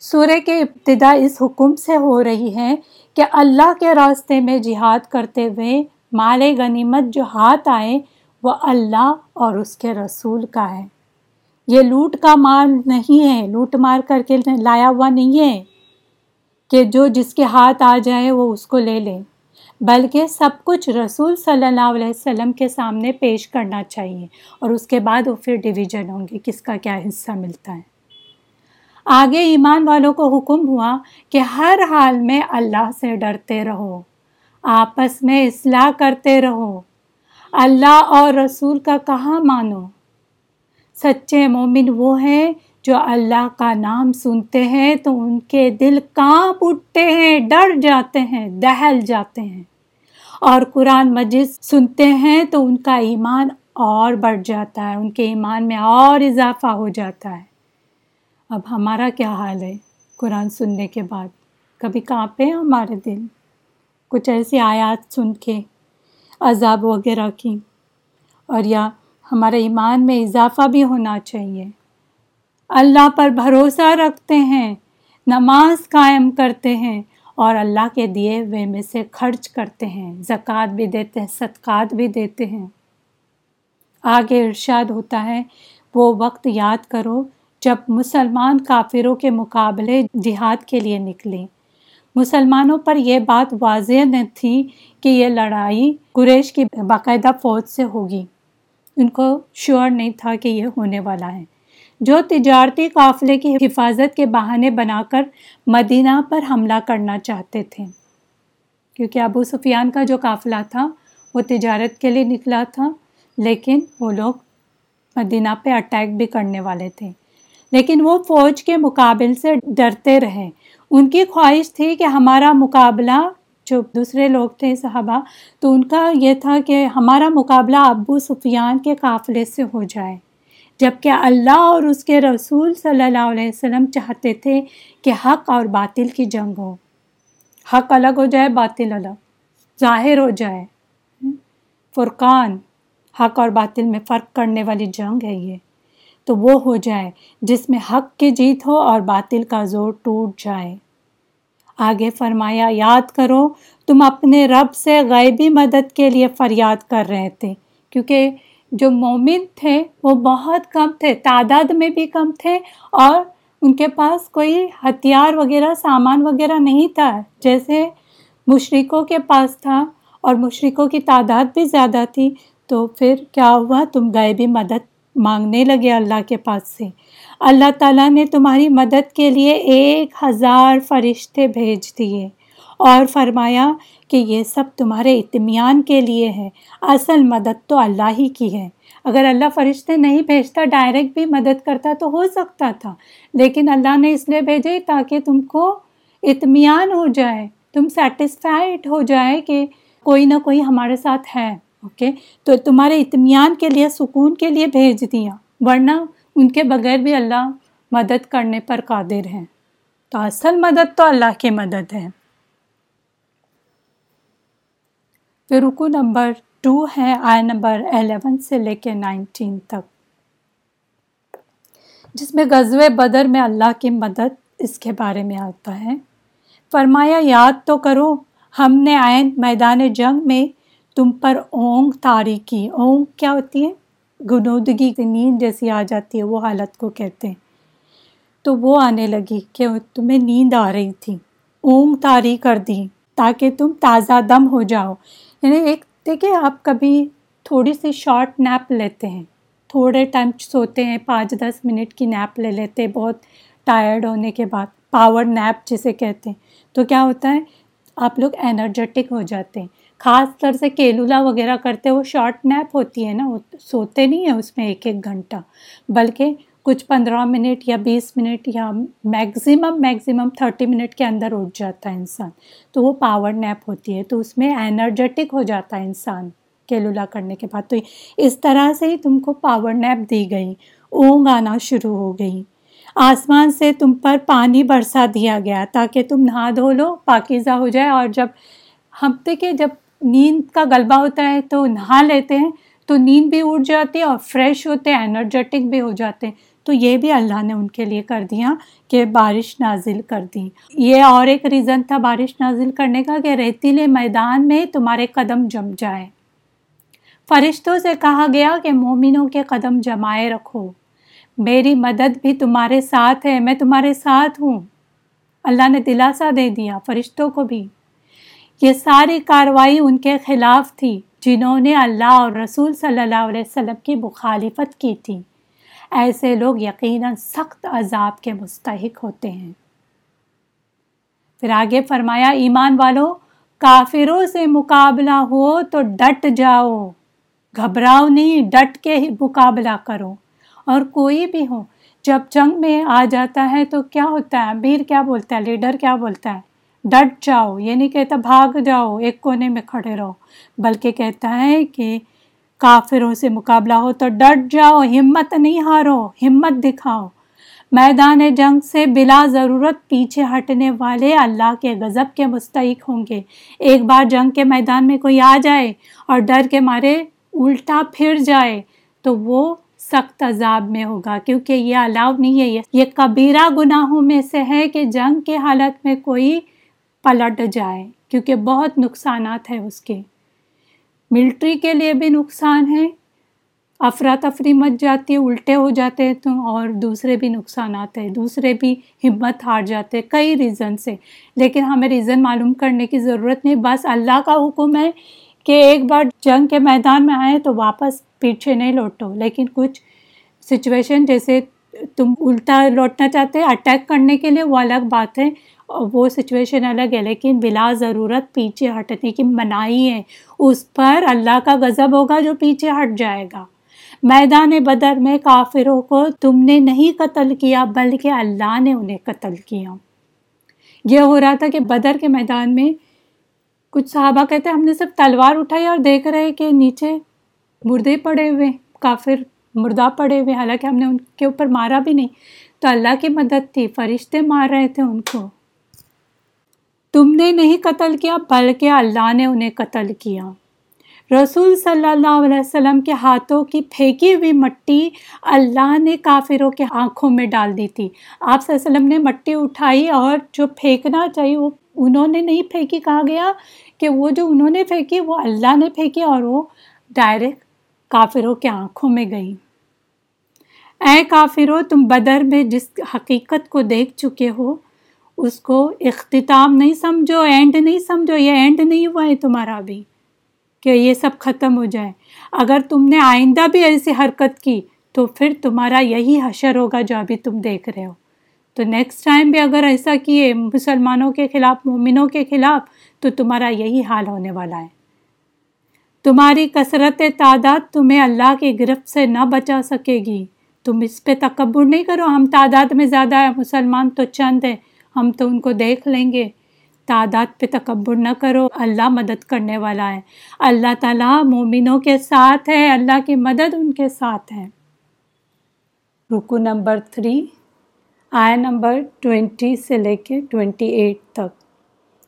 سورہ کے ابتدا اس حکم سے ہو رہی ہے کہ اللہ کے راستے میں جہاد کرتے ہوئے مال غنیمت جو ہاتھ آئے وہ اللہ اور اس کے رسول کا ہے۔ یہ لوٹ کا مال نہیں ہے، لوٹ مار کر کے لایا ہوا نہیں ہے کہ جو جس کے ہاتھ آ جائے وہ اس کو لے لے، بلکہ سب کچھ رسول صلی اللہ علیہ وسلم کے سامنے پیش کرنا چاہیے اور اس کے بعد وہ پھر ڈویژن ہوں گے، کس کا کیا حصہ ملتا ہے۔ آگے ایمان والوں کو حکم ہوا کہ ہر حال میں اللہ سے ڈرتے رہو، آپس میں اصلاح کرتے رہو۔ اللہ اور رسول کا کہاں مانو؟ سچے مومن وہ ہیں جو اللہ کا نام سنتے ہیں تو ان کے دل کانپ اٹھتے ہیں، ڈر جاتے ہیں، دہل جاتے ہیں۔ اور قرآن مجید سنتے ہیں تو ان کا ایمان اور بڑھ جاتا ہے، ان کے ایمان میں اور اضافہ ہو جاتا ہے۔ اب ہمارا کیا حال ہے؟ قرآن سننے کے بعد۔ کبھی کانپے ہمارے دل؟ کچھ ایسی آیات سن کے عذاب وغیرہ کی؟ اور یا ہمارے ایمان میں اضافہ بھی ہونا چاہیے۔ اللہ پر بھروسہ رکھتے ہیں، نماز قائم کرتے ہیں اور اللہ کے دیے ہوئے میں سے خرچ کرتے ہیں، زکوٰۃ بھی دیتے ہیں، صدقات بھی دیتے ہیں۔ آگے ارشاد ہوتا ہے، وہ وقت یاد کرو جب مسلمان کافروں کے مقابلے جہاد کے لیے نکلے مسلمانوں پر یہ بات واضح نہ تھی کہ یہ لڑائی قریش کی باقاعدہ فوج سے ہوگی۔ ان کو شور نہیں تھا کہ یہ ہونے والا ہے۔ جو تجارتی قافلے کی حفاظت کے بہانے بنا کر مدینہ پر حملہ کرنا چاہتے تھے۔ کیونکہ ابو سفیان کا جو قافلہ تھا، وہ تجارت کے لیے نکلا تھا، لیکن وہ لوگ مدینہ پہ اٹیک بھی کرنے والے تھے۔ لیکن وہ فوج کے مقابل سے ڈرتے رہے۔ ان کی خواہش تھی کہ ہمارا مقابلہ، جو دوسرے لوگ تھے صحابہ، تو ان کا یہ تھا کہ ہمارا مقابلہ ابو سفیان کے قافلے سے ہو جائے۔ جبکہ اللہ اور اس کے رسول صلی اللہ علیہ وسلم چاہتے تھے کہ حق اور باطل کی جنگ ہو۔ حق الگ ہو جائے، باطل الگ۔ ظاہر ہو جائے۔ فرقان، حق اور باطل میں فرق کرنے والی جنگ ہے یہ۔ تو وہ ہو جائے جس میں حق کی جیت ہو اور باطل کا زور ٹوٹ جائے۔ آگے فرمایا، یاد کرو، تم اپنے رب سے غیبی مدد کے لیے فریاد کر رہے تھے، کیونکہ جو مومن تھے وہ بہت کم تھے، تعداد میں بھی کم تھے اور ان کے پاس کوئی ہتھیار وغیرہ، سامان وغیرہ نہیں تھا۔ جیسے مشرقوں کے پاس تھا اور مشرقوں کی تعداد بھی زیادہ تھی، تو پھر کیا ہوا؟ تم غیبی مدد مانگنے لگے اللہ کے پاس سے۔ اللہ تعالیٰ نے تمہاری مدد کے لیے ایک ہزار فرشتے بھیج دیے اور فرمایا کہ یہ سب تمہارے اطمینان کے لیے ہے اصل مدد تو اللہ ہی کی ہے۔ اگر اللہ فرشتے نہیں بھیجتا، ڈائریکٹ بھی مدد کرتا تو ہو سکتا تھا۔ لیکن اللہ نے اس لیے بھیجے تاکہ تم کو اطمینان ہو جائے، تم سیٹسفائڈ ہو جائے کہ کوئی نہ کوئی ہمارے ساتھ ہے۔ اوکے؟ تو تمہارے اطمینان کے لیے، سکون کے لیے بھیج دیا ورنہ ان کے بغیر بھی اللہ مدد کرنے پر قادر ہیں۔ تو اصل مدد تو اللہ کی مدد ہے۔ پھر رکو نمبر ٹو ہے آئی نمبر الیون سے لے کے نائنٹین تک۔ جس میں غزوہ بدر میں اللہ کی مدد اس کے بارے میں آتا ہے۔ فرمایا، یاد تو کرو، ہم نے آئین میدان جنگ میں تم پر اونگ تاری کی اونگ کیا ہوتی ہے گنودگی کی نیند جیسی آ جاتی ہے، وہ حالت کو کہتے ہیں۔ تو وہ آنے لگی کہ تمہیں نیند آ رہی تھی۔ اونگ تاری کر دی تاکہ تم تازہ دم ہو جاؤ۔ یعنی ایک، دیکھیں آپ کبھی تھوڑی سی شارٹ نیپ لیتے ہیں۔ تھوڑے ٹائم سوتے ہیں، پانچ دس منٹ کی نیپ لے لیتے بہت ٹائرڈ ہونے کے بعد۔ پاور نیپ جسے کہتے ہیں۔ تو کیا ہوتا ہے؟ آپ لوگ انرجیٹک ہو جاتے ہیں۔ خاص طر سے کیلولا وغیرہ کرتے، وہ شارٹ نیپ ہوتی ہے نا، وہ سوتے نہیں ہیں اس میں ایک ایک گھنٹہ، بلکہ کچھ پندرہ منٹ یا بیس منٹ یا میگزیمم میگزیمم تھرٹی منٹ کے اندر اٹھ جاتا ہے انسان۔ تو وہ پاور نیپ ہوتی ہے، تو اس میں انرجیٹک ہو جاتا ہے انسان کیلولا کرنے کے بعد۔ تو اس طرح سے ہی تم کو پاور نیپ دی گئی، اونگ آنا شروع ہو گئی۔ آسمان سے تم پر پانی برسا دیا گیا تاکہ تم نہا دھو لو، پاکیزہ ہو جائے۔ اور جب ہفتے کے جب نیند کا غلبہ ہوتا ہے تو نہا لیتے ہیں، تو نیند بھی اٹھ جاتی ہے اور فریش ہوتے ہیں، انرجیٹک بھی ہو جاتے ہیں۔ تو یہ بھی اللہ نے ان کے لیے کر دیا کہ بارش نازل کر دی۔ یہ اور ایک ریزن تھا بارش نازل کرنے کا کہ ریتیلے میدان میں تمہارے قدم جم جائے فرشتوں سے کہا گیا کہ مومنوں کے قدم جمائے رکھو۔ میری مدد بھی تمہارے ساتھ ہے، میں تمہارے ساتھ ہوں۔ اللہ نے دلاسا دے دیا فرشتوں کو بھی۔ یہ ساری کاروائی ان کے خلاف تھی جنہوں نے اللہ اور رسول صلی اللہ علیہ وسلم کی مخالفت کی تھی۔ ایسے لوگ یقیناً سخت عذاب کے مستحق ہوتے ہیں۔ پھر آگے فرمایا، ایمان والو، کافروں سے مقابلہ ہو تو ڈٹ جاؤ۔ گھبراؤ نہیں، ڈٹ کے ہی مقابلہ کرو۔ اور کوئی بھی ہو، جب جنگ میں آ جاتا ہے تو کیا ہوتا ہے؟ امیر کیا بولتا ہے؟ لیڈر کیا بولتا ہے؟ ڈٹ جاؤ یہ نہیں کہتا بھاگ جاؤ، ایک کونے میں کھڑے رہو۔ بلکہ کہتا ہے کہ کافروں سے مقابلہ ہو تو ڈٹ جاؤ، ہمت نہیں ہارو، ہمت دکھاؤ۔ میدان جنگ سے بلا ضرورت پیچھے ہٹنے والے اللہ کے غضب کے مستحق ہوں گے۔ ایک بار جنگ کے میدان میں کوئی آ جائے اور ڈر کے مارے الٹا پھر جائے تو وہ سخت عذاب میں ہوگا۔ کیونکہ یہ الاؤ نہیں ہے، یہ کبیرہ گناہوں میں سے ہے کہ جنگ کے حالت میں کوئی پلٹ جائے، کیونکہ بہت نقصانات ہیں اس کے۔ ملٹری کے لیے بھی نقصان ہے افراتفری مچ جاتی ہے الٹے ہو جاتے ہیں تو، اور دوسرے بھی نقصانات ہیں۔ دوسرے بھی ہمت ہار جاتے ہیں کئی ریزن سے۔ لیکن ہمیں ریزن معلوم کرنے کی ضرورت نہیں، بس اللہ کا حکم ہے کہ ایک بار جنگ کے میدان میں آئے تو واپس پیچھے نہیں لوٹو۔ لیکن کچھ سچویشن جیسے تم الٹا لوٹنا چاہتے اٹیک کرنے کے لیے وہ الگ بات ہے۔ وہ سچویشن الگ ہے، لیکن بلا ضرورت پیچھے ہٹنے کی منائی ہے۔ اس پر اللہ کا غضب ہوگا جو پیچھے ہٹ جائے گا۔ میدان بدر میں کافروں کو تم نے نہیں قتل کیا، بلکہ اللہ نے انہیں قتل کیا۔ یہ ہو رہا تھا کہ بدر کے میدان میں کچھ صحابہ کہتے ہیں، ہم نے صرف تلوار اٹھائی اور دیکھ رہے کہ نیچے مردے پڑے ہوئے، کافر مردہ پڑے ہوئے۔ حالانکہ ہم نے ان کے اوپر مارا بھی نہیں۔ تو اللہ کی مدد تھی، فرشتے مار رہے تھے ان کو۔ تم نے نہیں قتل کیا، بلکہ اللہ نے انہیں قتل کیا۔ رسول صلی اللہ علیہ وسلم کے ہاتھوں کی پھینکی ہوئی مٹی اللہ نے کافروں کے آنکھوں میں ڈال دی تھی۔ آپ صلی اللہ علیہ وسلم نے مٹی اٹھائی اور جو پھینکنا چاہیے وہ انہوں نے نہیں پھینکی۔ کہا گیا کہ وہ جو انہوں نے پھینکی وہ اللہ نے پھینکی اور وہ ڈائریکٹ کافروں کے آنکھوں میں گئی۔ اے کافروں، تم بدر میں جس حقیقت کو دیکھ چکے ہو اس کو اختتام نہیں سمجھو اینڈ نہیں سمجھو، یہ اینڈ نہیں ہوا ہے تمہارا بھی کہ یہ سب ختم ہو جائے۔ اگر تم نے آئندہ بھی ایسی حرکت کی تو پھر تمہارا یہی حشر ہوگا جو ابھی تم دیکھ رہے ہو۔ تو نیکسٹ ٹائم بھی اگر ایسا کیے مسلمانوں کے خلاف، مومنوں کے خلاف، تو تمہارا یہی حال ہونے والا ہے۔ تمہاری کثرت تعداد تمہیں اللہ کی گرفت سے نہ بچا سکے گی۔ تم اس پہ تکبر نہیں کرو۔ ہم تعداد میں زیادہ ہے مسلمان تو چند ہیں۔ ہم تو ان کو دیکھ لیں گے۔ تعداد پہ تکبر نہ کرو، اللہ مدد کرنے والا ہے۔ اللہ تعالیٰ مومنوں کے ساتھ ہے، اللہ کی مدد ان کے ساتھ ہے۔ رکو نمبر تھری آیا نمبر ٹوینٹی سے لے کے ٹوینٹی ایٹ تک۔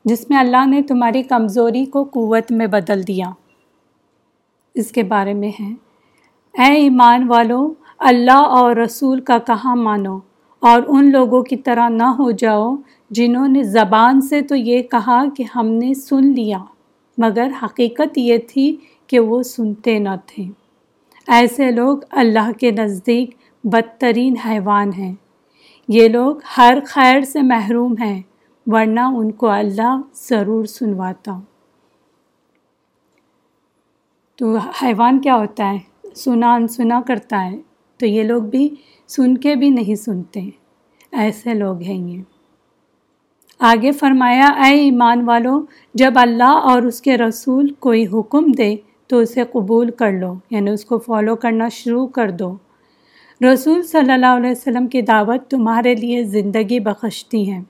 جس میں اللہ نے تمہاری کمزوری کو قوت میں بدل دیا۔ اس کے بارے میں ہے۔ اے ایمان والو، اللہ اور رسول کا کہاں مانو؟ اور ان لوگوں کی طرح نہ ہو جاؤ جنہوں نے زبان سے تو یہ کہا کہ ہم نے سن لیا، مگر حقیقت یہ تھی کہ وہ سنتے نہ تھے۔ ایسے لوگ اللہ کے نزدیک بدترین حیوان ہیں۔ یہ لوگ ہر خیر سے محروم ہیں، ورنہ ان کو اللہ ضرور سنواتا۔ تو حیوان کیا ہوتا ہے؟ سنا انسنا کرتا ہے۔ تو یہ لوگ بھی سن کے بھی نہیں سنتے۔ ایسے لوگ ہیں یہ۔ آگے فرمایا، اے ایمان والو، جب اللہ اور اس کے رسول کوئی حکم دے تو اسے قبول کر لو یعنی اس کو فالو کرنا شروع کر دو۔ رسول صلی اللہ علیہ وسلم کی دعوت تمہارے لیے زندگی بخشتی ہیں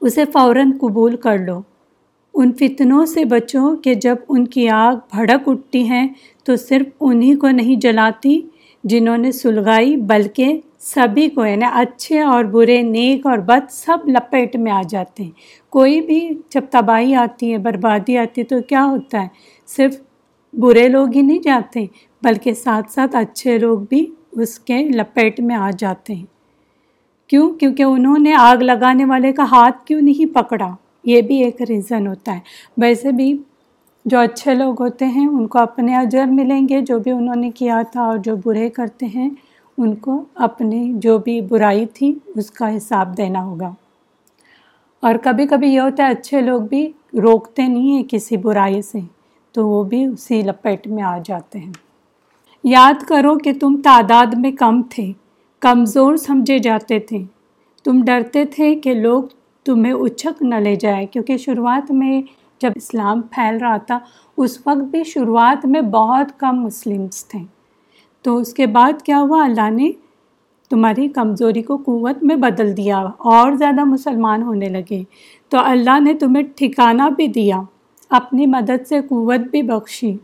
اسے فوراً قبول کر لو۔ ان فتنوں سے بچو کہ جب ان کی آگ بھڑک اٹھتی ہیں تو صرف انہی کو نہیں جلاتی جنہوں نے سلگائی بلکہ سبھی کو یعنی اچھے اور برے، نیک اور بد سب لپیٹ میں آ جاتے ہیں۔ کوئی بھی جب تباہی آتی ہے، بربادی آتی ہے، تو کیا ہوتا ہے؟ صرف برے لوگ ہی نہیں جاتے، بلکہ ساتھ ساتھ اچھے لوگ بھی اس کے لپیٹ میں آ جاتے ہیں۔ کیوں؟ کیونکہ انہوں نے آگ لگانے والے کا ہاتھ کیوں نہیں پکڑا؟ یہ بھی ایک ریزن ہوتا ہے۔ ویسے بھی جو اچھے لوگ ہوتے ہیں، ان کو اپنے اجر ملیں گے جو بھی انہوں نے کیا تھا اور جو برے کرتے ہیں، ان کو اپنی جو بھی برائی تھی، اس کا حساب دینا ہوگا۔ اور کبھی کبھی یہ ہوتا ہے، اچھے لوگ بھی روکتے نہیں ہیں کسی برائی سے، تو وہ بھی اسی لپیٹ میں آ جاتے ہیں۔ یاد کرو کہ تم تعداد میں کم تھے، کمزور سمجھے جاتے تھے۔ تم ڈرتے تھے کہ لوگ تمہیں اچھک نہ لے جائے، کیونکہ شروعات میں جب اسلام پھیل رہا تھا، اس وقت بھی شروعات میں بہت کم مسلمس تھے۔ تو اس کے بعد کیا ہوا؟ اللہ نے تمہاری کمزوری کو قوت میں بدل دیا اور زیادہ مسلمان ہونے لگے۔ تو اللہ نے تمہیں ٹھکانہ بھی دیا، اپنی مدد سے قوت بھی بخشی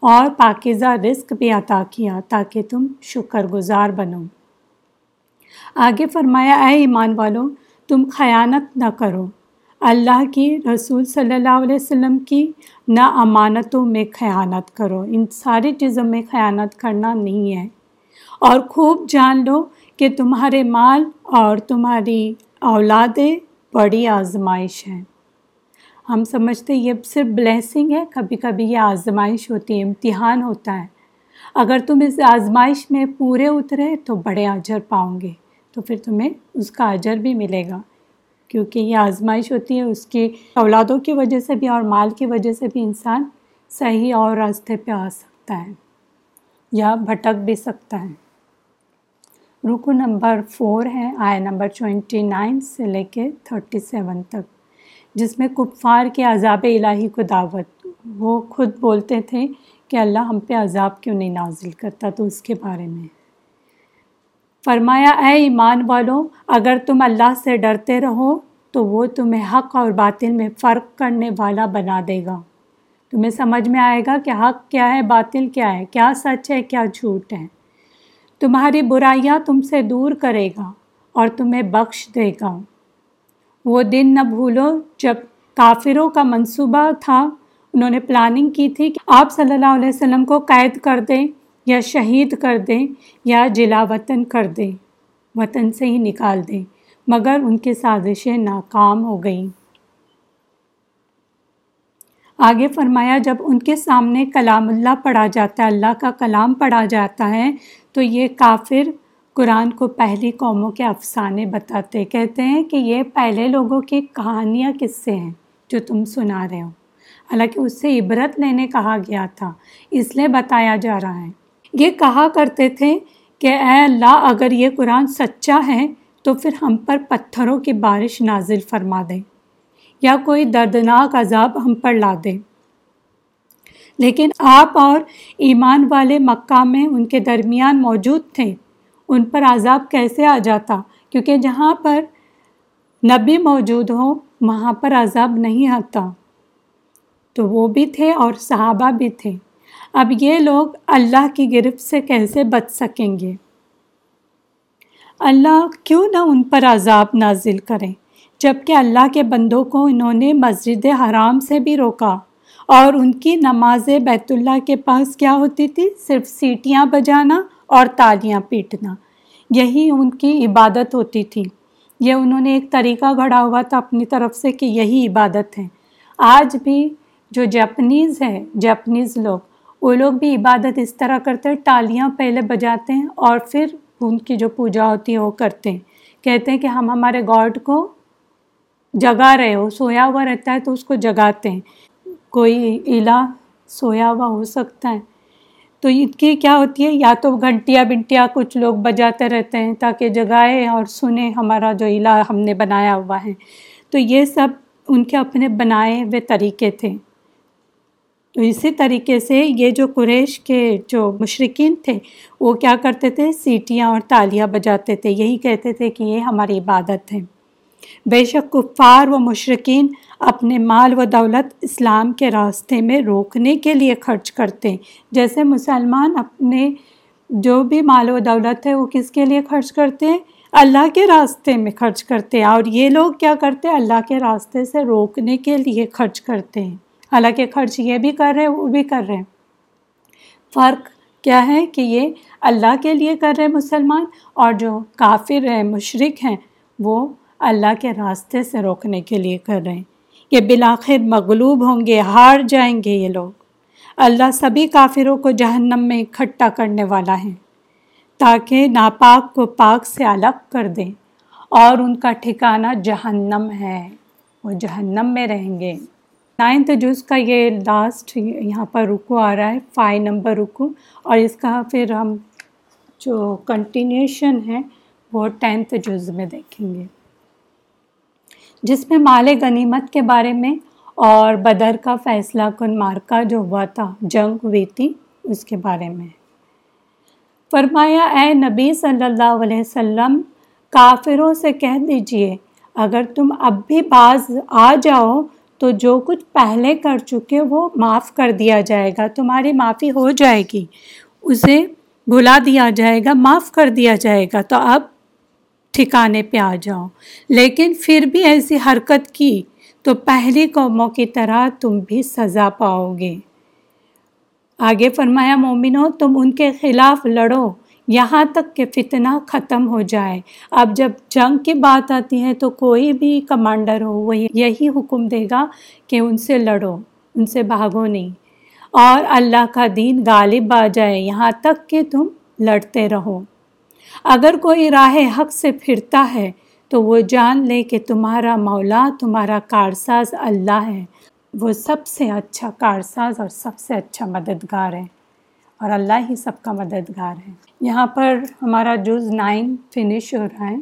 اور پاکیزہ رزق بھی عطا کیا تاکہ تم شکر گزار بنو۔ آگے فرمایا، اے ایمان والوں تم خیانت نہ کرو۔ اللہ کی رسول صلی اللہ علیہ وسلم کی نہ امانتوں میں خیانت کرو۔ ان ساری چیزوں میں خیانت کرنا نہیں ہے۔ اور خوب جان لو کہ تمہارے مال اور تمہاری اولادیں بڑی آزمائش ہیں۔ ہم سمجھتے یہ صرف بلیسنگ ہے، کبھی کبھی یہ آزمائش ہوتی ہے، امتحان ہوتا ہے۔ اگر تم اس آزمائش میں پورے اترے تو بڑے اجر پاؤں گے، تو پھر تمہیں اس کا اجر بھی ملے گا۔ کیونکہ یہ آزمائش ہوتی ہے، اس کی اولادوں کی وجہ سے بھی اور مال کی وجہ سے بھی انسان صحیح اور راستے پہ آ سکتا ہے یا بھٹک بھی سکتا ہے۔ رکو نمبر فور ہے، آئے نمبر ٹوینٹی نائن سے لے کے تھرٹی سیون تک، جس میں کفار کے عذاب الہی کو دعوت۔ وہ خود بولتے تھے کہ اللہ ہم پہ عذاب کیوں نہیں نازل کرتا تو اس کے بارے میں۔ فرمایا، اے ایمان والوں اگر تم اللہ سے ڈرتے رہو، تو وہ تمہیں حق اور باطل میں فرق کرنے والا بنا دے گا۔ تمہیں سمجھ میں آئے گا کہ حق کیا ہے، باطل کیا ہے، کیا سچ ہے، کیا جھوٹ ہے۔ تمہاری برائیاں تم سے دور کرے گا اور تمہیں بخش دے گا۔ وہ دن نہ بھولو، جب کافروں کا منصوبہ تھا، انہوں نے پلاننگ کی تھی کہ آپ صلی اللہ علیہ وسلم کو قید کر دیں۔ یا شہید کر دیں یا جلا وطن کر دیں، وطن سے ہی نکال دیں، مگر ان کی سازشیں ناکام ہو گئیں۔ آگے فرمایا، جب ان کے سامنے کلام اللہ پڑھا جاتا ہے، اللہ کا کلام پڑھا جاتا ہے، تو یہ کافر قرآن کو پہلی قوموں کے افسانے بتاتے۔ کہتے ہیں کہ یہ پہلے لوگوں کی کہانیاں کس سے ہیں جو تم سنا رہے ہو۔ حالانکہ اس سے عبرت لینے کہا گیا تھا، اس لیے بتایا جا رہا ہے۔ یہ کہا کرتے تھے کہ اے اللہ، اگر یہ قرآن سچا ہے تو پھر ہم پر پتھروں کی بارش نازل فرما دے، یا کوئی دردناک عذاب ہم پر لا دے۔ لیکن آپ اور ایمان والے مکہ میں ان کے درمیان موجود تھے، ان پر عذاب کیسے آ جاتا؟ کیونکہ جہاں پر نبی موجود ہو وہاں پر عذاب نہیں آتا۔ تو وہ بھی تھے اور صحابہ بھی تھے۔ اب یہ لوگ اللہ کی گرفت سے کیسے بچ سکیں گے؟ اللہ کیوں نہ ان پر عذاب نازل کریں جبکہ اللہ کے بندوں کو انہوں نے مسجد حرام سے بھی روکا۔ اور ان کی نماز بیت اللہ کے پاس کیا ہوتی تھی؟ صرف سیٹیاں بجانا اور تالیاں پیٹنا۔ یہی ان کی عبادت ہوتی تھی۔ یہ انہوں نے ایک طریقہ گھڑا ہوا تھا اپنی طرف سے کہ یہی عبادت ہے۔ آج بھی جو جاپنیز ہے جاپنیز لوگ وہ لوگ بھی عبادت اس طرح کرتے ہیں، ٹالیاں پہلے بجاتے ہیں اور پھر ان کی جو پوجا ہوتی ہے وہ کرتے ہیں۔ کہتے ہیں کہ ہم ہمارے گاڈ کو جگا رہے ہو، سویا ہوا رہتا ہے تو اس کو جگاتے ہیں۔ کوئی الہ سویا ہوا ہو سکتا ہے۔ تو ان کی کیا ہوتی ہے؟ یا تو گھنٹیاں بنٹیاں کچھ لوگ بجاتے رہتے ہیں تاکہ جگائے اور سنیں ہمارا جو الہ ہم نے بنایا ہوا ہے۔ تو یہ سب ان کے اپنے بنائے ہوئے طریقے تھے۔ تو اسی طریقے سے یہ جو قریش کے جو مشرقین تھے، وہ کیا کرتے تھے؟ سیٹیاں اور تالیاں بجاتے تھے۔ یہی کہتے تھے کہ یہ ہماری عبادت ہے۔ بے شک کفار و مشرقین اپنے مال و دولت اسلام کے راستے میں روکنے کے لیے خرچ کرتے ہیں۔ جیسے مسلمان اپنے جو بھی مال و دولت ہے، وہ کس کے لیے خرچ کرتے ہیں؟ اللہ کے راستے میں خرچ کرتے ہیں۔ اور یہ لوگ کیا کرتے ہیں؟ اللہ کے راستے سے روکنے کے لیے خرچ کرتے ہیں۔ حالانکہ خرچ یہ بھی کر رہے وہ بھی کر رہے ہیں۔ فرق کیا ہے کہ یہ اللہ کے لیے کر رہے مسلمان اور جو کافر ہیں مشرق ہیں، وہ اللہ کے راستے سے روکنے کے لیے کر رہے ہیں۔ یہ بلاخر مغلوب ہوں گے، ہار جائیں گے یہ لوگ۔ اللہ سبھی کافروں کو جہنم میں اکٹھا کرنے والا ہے، تاکہ ناپاک کو پاک سے الگ کر دیں اور ان کا ٹھکانہ جہنم ہے، وہ جہنم میں رہیں گے۔ نائنتھ جز کا یہ لاسٹ یہاں پر رکو آ رہا ہے فائیو نمبر رکو، اور اس کا پھر ہم جو کنٹینیوشن ہے، وہ ٹینتھ جز میں دیکھیں گے۔ جس میں مال غنیمت کے بارے میں اور بدر کا فیصلہ کن مارکا جو ہوا تھا، جنگ ہوئی تھی، اس کے بارے میں۔ فرمایا، اے نبی صلی اللہ علیہ وسلم، کافروں سے کہہ دیجیے، اگر تم اب بھی باز آ جاؤ تو جو کچھ پہلے کر چکے وہ معاف کر دیا جائے گا، تمہاری معافی ہو جائے گی، اسے بھلا دیا جائے گا، معاف کر دیا جائے گا، تو اب ٹھکانے پہ آ جاؤ۔ لیکن پھر بھی ایسی حرکت کی تو پہلی قوموں کی طرح تم بھی سزا پاؤ گے۔ آگے فرمایا، مومنو، تم ان کے خلاف لڑو۔ یہاں تک کہ فتنہ ختم ہو جائے۔ اب جب جنگ کی بات آتی ہے تو کوئی بھی کمانڈر ہو، وہ یہی حکم دے گا کہ ان سے لڑو، ان سے بھاگو نہیں۔ اور اللہ کا دین غالب آ جائے، یہاں تک کہ تم لڑتے رہو۔ اگر کوئی راہ حق سے پھرتا ہے تو وہ جان لے کہ تمہارا مولا، تمہارا کارساز اللہ ہے۔ وہ سب سے اچھا کارساز اور سب سے اچھا مددگار ہے، اور اللہ ہی سب کا مددگار ہے۔ یہاں پر ہمارا جز نائن فنش ہو رہا ہے۔